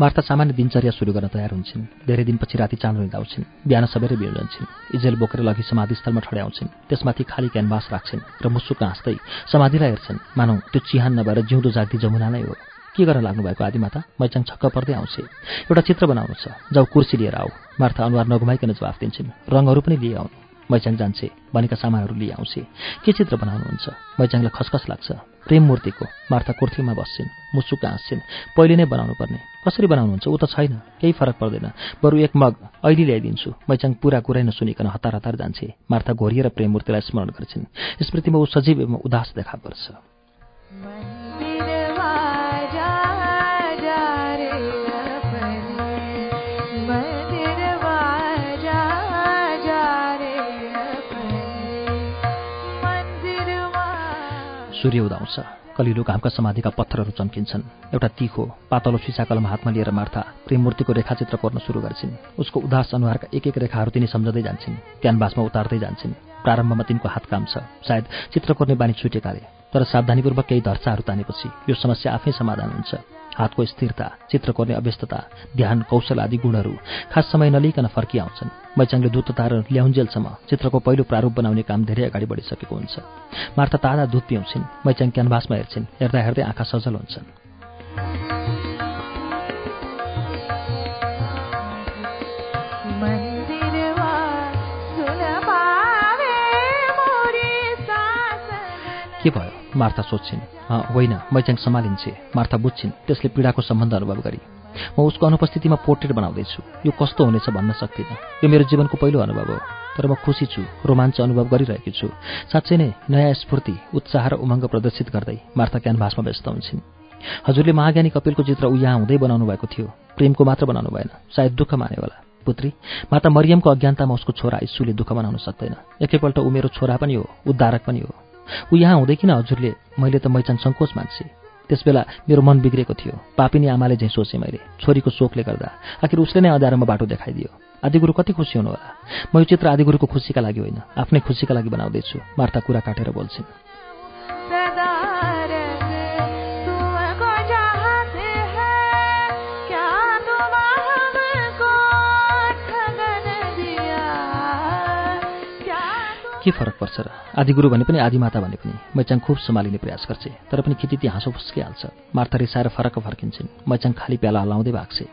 मार्था सामान्य दिनचर्या सुरु गर्न तयार हुन्छन्। धेरै दिनपछि राति चाँडो निधाउँछिन् बिहान सबैले बिउजन्छन् इजेल बोकेर लगी समाधिस्थलमा ठड्याउँछिन्। त्यसमाथि खाली क्यानभास राख्छिन् र मुसुक हाँस्दै समाधिलाई हेर्छन्। मानौ त्यो चिहान नभएर जिउँदो जाग्दी जमुना हो। के गर्न लाग्नुभएको आदिमाता मैचाङ छक्क पर्दै आउँछ। एउटा चित्र बनाउनु छ। जाउ कुर्सी लिएर आऊ। मार्था अनुहार नघुमाइकन जवाफ दिन्छन्। रङहरू पनि लिए आउनु। मैचाङ जान्छे। भनेका सामानहरू लिए आउँछे। के चित्र बनाउनुहुन्छ? मैचाङलाई खसखस लाग्छ। प्रेम मूर्तिको। मार्था कुर्थीमा बस्छिन्। मुसुक्क हाँस्छिन्। पहिले नै बनाउनु पर्ने कसरी बनाउनुहुन्छ? ऊ त छैन। केही फरक पर्दैन। बरु एक मग अहिले ल्याइदिन्छु। मैचाङ पुरा कुरै नसुनिकन हतार हतार जान्छे। मार्था घोरिएर प्रेम मूर्तिलाई स्मरण गर्छिन्। स्मृतिमा ऊ सजीव एवं उदास देखा पर्छ। सूर्य उदाउँछ कलिलो घामका समाधिका पत्थरहरू चम्किन्छन्। एउटा तिखो पातलो सिसा कलम हातमा लिएर मार्था प्रेममूर्तिको रेखाचित्र कोर्न सुरु गर्छिन्। उसको उदास अनुहारका एक एक रेखाहरू तिनी सम्झँदै जान्छन्। क्यानभासमा उतार्दै जान्छन्। प्रारम्भमा तिनको हात काम छ सायद चित्र कोर्ने बानी छुटेकाले। तर सावधानीपूर्वक केही धर्चाहरू तानेपछि यो समस्या आफै समाधान हुन्छ। हातको स्थिरता चित्र कोर्ने अव्यस्तता ध्यान कौशल आदि गुणहरू खास समय नलिकन फर्किआउँछन्। मैचाङले दुध तार ल्याउन्जेलसम्म चित्रको पहिलो प्रारूप बनाउने काम धेरै अगाडि बढिसकेको हुन्छ। मार्था ताजा दुध पिउँछिन् मैचाङ क्यानभासमा हेर्छिन् हेर्दा हेर्दै आँखा सजल हुन्छन्। के भयो? मार्था सोध्छिन्। होइन मैचाङ सम्हालिन्छे मार्था बुझ्छिन् त्यसले पीडाको सम्बन्ध अनुभव गरी। म उसको अनुपस्थितिमा पोर्ट्रेट बनाउँदैछु। यो कस्तो हुनेछ भन्न सक्दिनँ। यो मेरो जीवनको पहिलो अनुभव हो तर म खुसी छु रोमाञ्च अनुभव गरिरहेकी छु। साँच्चै नै नयाँ स्फूर्ति उत्साह र उमङ्ग प्रदर्शित गर्दै मार्था क्यानभासमा व्यस्त हुन्छन्। हजुरले महाज्ञानी कपिलको चित्र ऊ हुँदै बनाउनु भएको थियो। प्रेमको मात्र बनाउनु भएन सायद दुःख माने होला। पुत्री माता मरियमको अज्ञानतामा उसको छोरा इस्सुले दुःख बनाउन सक्दैन। एकैपल्ट ऊ मेरो छोरा पनि हो उद्धारक पनि हो। ऊ यहाँ हुँदै किन हजुरले मैले त मैचान सङ्कोच मान्छे त्यसबेला मेरो मन बिग्रेको थियो। पापिनी आमाले झैँ सोचेँ मैले छोरीको शोकले गर्दा। आखिर उसले नै अँध्यारोमा बाटो देखाइदियो। आदिगुरु कति खुसी हुनु होला? म यो चित्र आदिगुरुको खुसीका लागि होइन। आफ्नै खुसीका लागि बनाउँदैछु। मार्ता कुरा काटेर बोल्छिन्। के फरक पर्छ र? आदिगुरु भने पनि आदिमाता भने पनि मैचाङ खुब सम्हालिने प्रयास गर्छे तर पनि खिचिती हाँसो फुस्किहाल्छ। मार्था रिसाएर फरक फर्किन्छन्। मैचाङ खाली प्याला हलाउँदै भाग्छे।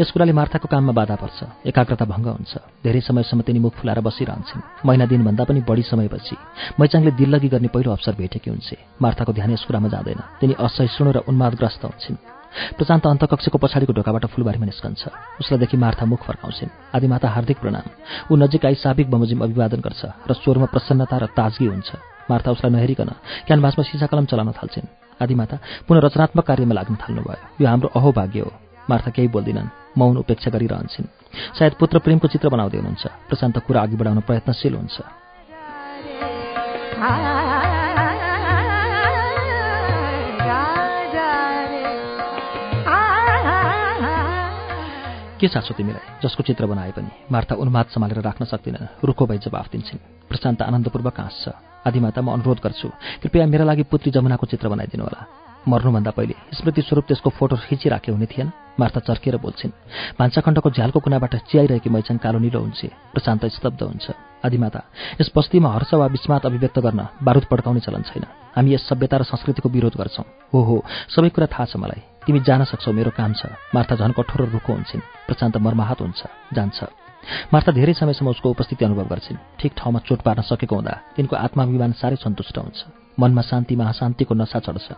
यस कुराले मार्थाको काममा बाधा पर्छ एकाग्रता भङ्ग हुन्छ। धेरै समयसम्म तिनी मुख फुलाएर बसिरहन्छन्। महिना दिनभन्दा पनि बढी समयपछि मैचाङले दिल्लगी गर्ने पहिलो अवसर भेटेकी हुन्छे। मार्थाको ध्यान यस कुरामा जाँदैन। तिनी असहिष्णु र उन्मादग्रस्त हुन्छन्। प्रशान्त अन्तकक्षको पछाडिको ढोकाबाट फुलबारीमा निस्कन्छ। उसलाई देखि मार्था मुख फर्काउँछिन्। आदिमाता हार्दिक प्रणाम। ऊ नजिक आई साबिक बमोजिम अभिवादन गर्छ र स्वरमा प्रसन्नता र ताजगी हुन्छ। मार्था उसलाई नहेरिकन क्यानभासमा सिसा कलम चलाउन थाल्छिन्। आदिमाता पुनः रचनात्मक कार्यमा लाग्न थाल्नुभयो। यो हाम्रो अहोभाग्य हो। मार्था केही बोल्दिनन्। मौन उपेक्षा गरिरहन्छन्। सायद पुत्र प्रेमको चित्र बनाउँदै हुनुहुन्छ। प्रशान्त कुरा अघि बढाउन प्रयत्नशील हुन्छ। के चासो तिमीलाई? जसको चित्र बनाए पनि मार्था उन्माद सम्हालेर राख्न सक्दिन। रुखो भई जवाफ दिन्छन्। प्रशान्त आनन्दपूर्वक हाँस्छ। आदिमाता म अनुरोध गर्छु कृपया मेरा लागि पुत्री जमुनाको चित्र बनाइदिनु होला। मर्नुभन्दा पहिले स्मृति स्वरूप त्यसको फोटो खिचिराखे हुने थिएन। मार्था चर्किएर बोल्छिन्। भान्साखण्डको झ्यालको कुनाबाट चियाइरहेकी मैचाङ कालो निलो हुन्छ। प्रशान्त स्तब्ध हुन्छ। आदिमाता यस बस्तीमा हर्ष वा विस्मात अभिव्यक्त गर्न बारुद पड्काउने चलन छैन। हामी यस सभ्यता र संस्कृतिको विरोध गर्छौँ। हो हो सबै कुरा थाहा छ मलाई। तिमी जान सक्छौ मेरो काम छ। मार्था झन् कठोर रुखो हुन्छन्। प्रशान्त मर्माहत हुन्छ जान्छ। मार्था धेरै समयसम्म उसको उपस्थिति अनुभव गर्छिन्। ठिक ठाउँमा चोट पार्न सकेको हुँदा तिनको आत्माभिमान साह्रै सन्तुष्ट हुन्छ। मनमा शान्ति महाशान्तिको नसा चढ्छ।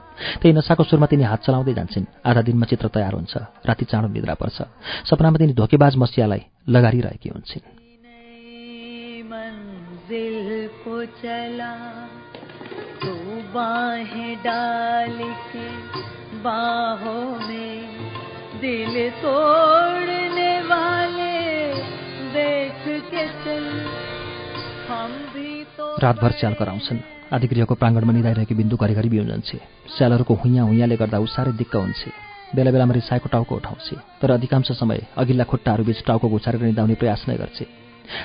त्यही नसाको सुरमा तिनी हात चलाउँदै जान्छन्। आधा दिनमा चित्र तयार हुन्छ। राति चाँडो निद्रा पर्छ। सपनामा तिनी धोकेबाज मसियालाई लगारिरहेकी हुन्छन्। बाहों में दिल तोड़ने वाले देख के चल। हम भी तो रातभर स्याल कराउँछन् आदिगृहको प्राङ्गणमा निधाइरहेकी बिन्दु घरिघरि बिउजन्छे स्यालहरूको हुइयाँ हुइयाँले गर्दा ऊ साह्रै दिक्क हुन्छे। बेला बेलामा रिसाएको टाउको उठाउँछे। तर अधिकांश समय अघिल्ला खुट्टाहरूबीच टाउको घुसारेर निधाउने प्रयास नै गर्छे।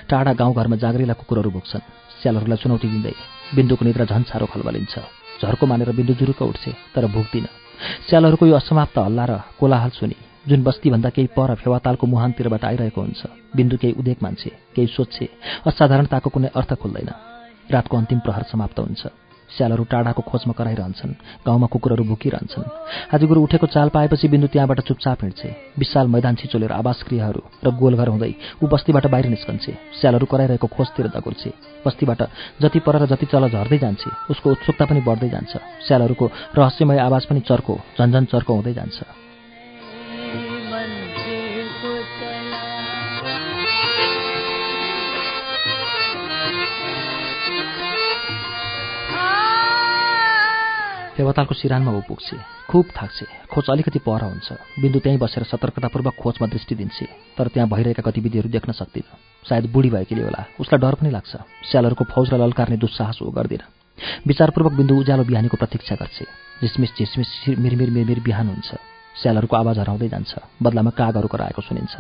टाढा गाउँघरमा जागरिला कुकुरहरू भुक्छन् स्यालहरूलाई चुनौती दिँदै बिन्दुको निद्रा झन् साह्रो खलबलिन्छ। झर्को मानेर बिन्दु जुरुक्क उठ्छे तर भुक्दिन। स्यालहरूको यो असमाप्त हल्ला र कोलाहल सुनि जुन बस्तीभन्दा केही पर फेवातालको मुहानतिरबाट आइरहेको हुन्छ बिन्दु केही उदेक मान्छे केही सोध्छे असाधारणताको कुनै अर्थ खुल्दैन। रातको अन्तिम प्रहर समाप्त हुन्छ। स्यालहरू टाढाको खोजमा कराइरहन्छन् गाउँमा कुकुरहरू भुकिरहन्छन्। आदिगुरु उठेको चाल पाएपछि बिन्दु त्यहाँबाट चुपचाप हिँड्छे। विशाल मैदान छिचोलेर आवास गृहहरू र गोलघर हुँदै ऊ बस्तीबाट बाहिर निस्कन्छे। स्यालहरू कराइरहेको खोजतिर दगुल्छे बस्तीबाट जति पर र जति चल झर्दै जान्छे उसको उत्सुकता पनि बढ्दै जान्छ। स्यालहरूको रहस्यमय आवाज पनि चर्को झन्झन चर्को हुँदै जान्छ। फेवातालको सिरानमा ऊ पुग्छे। खुब थाक्छे। खोज अलिकति पर हुन्छ। बिन्दु त्यहीँ बसेर सतर्कतापूर्वक खोजमा दृष्टि दिन्छे। तर त्यहाँ भइरहेका गतिविधिहरू देख्न सक्दिन। सायद बुढी भएकीले होला। उसलाई डर पनि लाग्छ। स्यालहरूको फौजलाई लल्कार्ने दुस्साहस ऊ गर्दिन। विचारपूर्वक बिन्दु उज्यालो बिहानीको प्रतीक्षा गर्छे। झिसमिस झिसमिस मिरमिर मिरमिर बिहान हुन्छ। स्यालहरूको आवाज हराउँदै जान्छ। बदलामा कागहरू कराएको सुनिन्छ।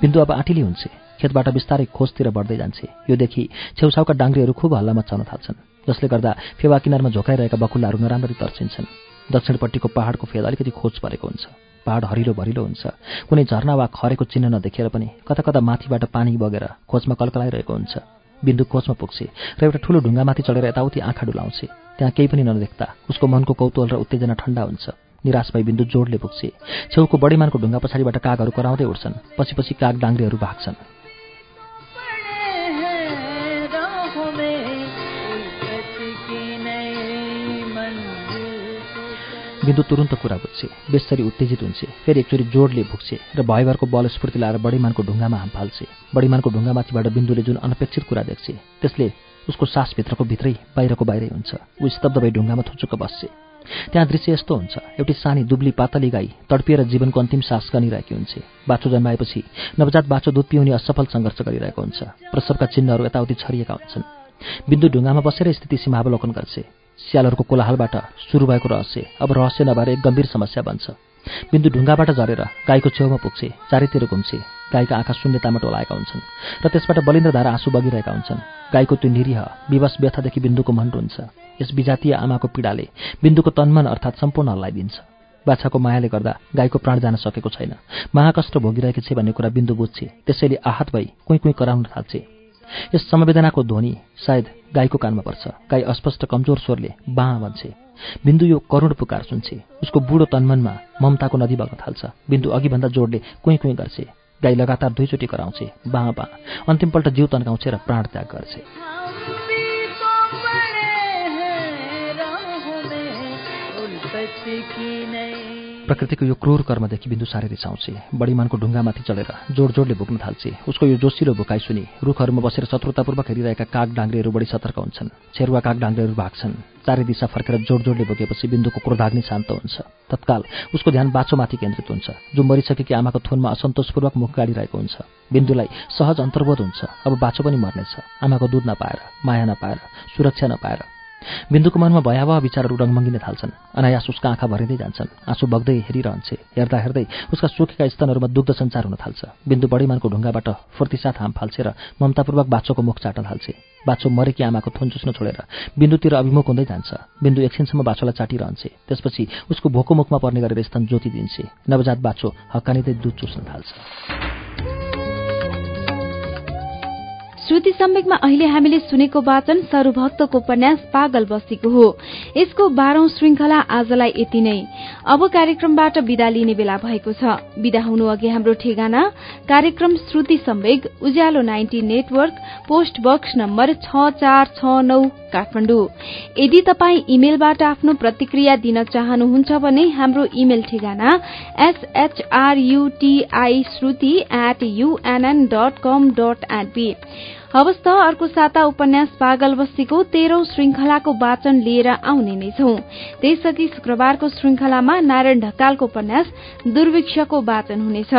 बिन्दु अब आँटिली हुन्छ। खेतबाट बिस्तारै खोजतिर बढ्दै जान्छे। यो देखि छेउछाउका डाङ्ग्रीहरू खुब हल्ला मचाउन थाल्छन्। जसले गर्दा फेवा किनारमा झोकाइरहेका बकुल्लाहरू नराम्ररी तर्सिन्छन्। दक्षिणपट्टिको पहाडको फेद अलिकति खोज परेको हुन्छ। पहाड हरिलो भरिलो हुन्छ। कुनै झरना वा खरेको चिन्ह नदेखेर पनि कता कता माथिबाट पानी बगेर खोजमा कलकलाइरहेको हुन्छ। बिन्दु खोजमा पुग्छे र एउटा ठुलो ढुङ्गामाथि चढेर यताउति आँखा डुलाउँछे। त्यहाँ केही पनि नदेख्दा उसको मनको कौतूहल र उत्तेजना ठण्डा हुन्छ। निराश भई बिन्दु जोडले पुग्छे। छेउको बडीमानको ढुङ्गा पछाडिबाट कागहरू कराउँदै उठ्छन्। पछि पछि काग डाङ्ग्रेहरू भाग्छन्। बिन्दु तुरुन्त कुरा बुझ्छे। बेसरी उत्तेजित हुन्छे। फेरि एकचोटि जोडले भुक्छे र भयभरको बल स्फूर्ति लाएर बडीमानको ढुङ्गामा हाम फाल्छे। बडीमानको ढुङ्गामाथिबाट बिन्दुले जुन अनपेक्षित कुरा देख्छे त्यसले उसको सासभित्रको भित्रै बाहिरको बाहिरै हुन्छ। ऊ स्तब्ध भई ढुङ्गामा थुचुक्क बस्छे। त्यहाँ दृश्य यस्तो हुन्छ एउटी सानी दुब्ली पातली गाई तडपिएर जीवनको अन्तिम सास गनिरहेकी हुन्छ। बाछो जन्माएपछि नवजात बाछो दुध पिउने असफल सङ्घर्ष गरिरहेको हुन्छ। प्रसवका चिन्हहरू यताउति छरिएका हुन्छन्। बिन्दु ढुङ्गामा बसेर स्थिति सीमावलोकन गर्छे। स्यालहरूको कोलाहालबाट सुरु भएको रहस्य अब रहस्य नभएर एक गम्भीर समस्या बन्छ। बिन्दु ढुङ्गाबाट झरेर गाईको छेउमा पुग्छे चारैतिर घुम्छे गाईका आँखा शून्यतामा टोलाएका हुन्छन् र त्यसबाट बलिन्द्र धारा आँसु बगिरहेका हुन्छन्। गाईको त्यो निरीह विवश व्यथादेखि बिन्दुको मन रुन्छ यस विजातीय आमाको पीडाले बिन्दुको तन्मन अर्थात् सम्पूर्ण हल्लाइदिन्छ बाछाको मायाले गर्दा गाईको प्राण जान सकेको छैन। महाकष्ट भोगिरहेकी छे भन्ने कुरा बिन्दु बुझ्छे त्यसैले आहत भई कुइँ कुइँ कराउन थाल्छे। यस संवेदनाको ध्वनि सायद गाईको कानमा पर्छ। गाई अस्पष्ट कमजोर स्वरले बाँ भन्छे बिन्दु यो करुण पुकार सुन्छे। उसको बुढो तन्मनमा ममताको नदी बग्न थाल्छ। बिन्दु अघिभन्दा जोडले कुइँ कुइँ गर्छे। गाई लगातार दुईचोटि कराउँछे। बाँ बाँ अन्तिमपल्ट जिउ तन्काउँछे र प्राण त्याग गर्छे। प्रकृतिको यो क्रूर कर्मदेखि बिन्दु साह्रै रिसाउँछे बडीमानको ढुङ्गामाथि चढेर जोड जोडले भुक्न थाल्छे। उसको यो जोसिलो भुकाइ सुनि रुखहरूमा बसेर शत्रुतापूर्वक हेरिरहेका काग डाङ्ग्रेहरू बढी सतर्क हुन्छन्। छेरुवा काग डाङ्ग्रेहरू भाग्छन्। चारै दिशा फर्केर जोड जोडले भुकेपछि बिन्दुको क्रोधाग्नि शान्त हुन्छ। तत्काल उसको ध्यान बाछोमाथि केन्द्रित हुन्छ। जो मरिसकेकी आमाको थुनमा असन्तोषपूर्वक मुख गाडिरहेको हुन्छ। बिन्दुलाई सहज अन्तर्बोध हुन्छ। अब बाछो पनि मर्नेछ। आमाको दुध नपाएर माया नपाएर सुरक्षा नपाएर बिन्दुको मनमा भयावह विचारहरू रङमङ्गिन थाल्छन्। अनायास उसका आँखा भरिँदै जान्छन्। आँसु बग्दै हेरिरहन्छे। हेर्दा हेर्दै उसका सुकेका स्तनहरूमा दुग्ध सञ्चार हुन थाल्छ। बिन्दु बडीमानको ढुङ्गाबाट फुर्तीसाथ हाम फाल्छे र ममतापूर्वक बाछोको मुख चाट्न थाल्छे। बाछो मरेकी आमाको थुन चुस्न छोडेर बिन्दुतिर अभिमुख हुँदै जान्छ। बिन्दु एकछिनसम्म बाछोलाई चाटिरहन्छे। त्यसपछि उसको भोको मुखमा पर्ने गरेर स्तन ज्योति दिन्छे। नवजात बाछो हक्कानिँदै दुध चुस्न थाल्छ। श्रुति सम्वेकमा अहिले हामीले सुनेको वाचन सरूभक्तको उपन्यास पागल बसीको हो। यसको बाह्रौं श्रृंखला आजलाई यति नै। अब कार्यक्रमबाट विदा लिने बेला भएको छ। विदा हुनु अघि हाम्रो ठेगाना कार्यक्रम Shruti Sambeg Ujyaalo ninety network post box number छ चार छ नौ काठमाडौँ। यदि तपाई इमेलबाट आफ्नो प्रतिक्रिया दिन चाहनुहुन्छ भने हाम्रो इमेल ठेगाना S H R U T I Shruti at U N N dot com dot N P हवस् त अर्को साता उपन्यास पागल बस्तीको तेह्रौं श्रृंखलाको वाचन लिएर आउने नै छौं। त्यसअघि शुक्रबारको श्रृंखलामा नारायण ढकालको उपन्यास दुर्भिक्षको वाचन हुनेछ।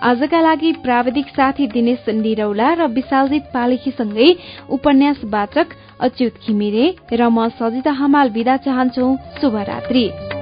आजका लागि प्राविधिक साथी दिनेश निरौला र विशालजित पालेखीसँगै उपन्यास वाचक अच्युत घिमिरे र म सजिता हमाल विदा चाहन्छौ। शुभरात्री।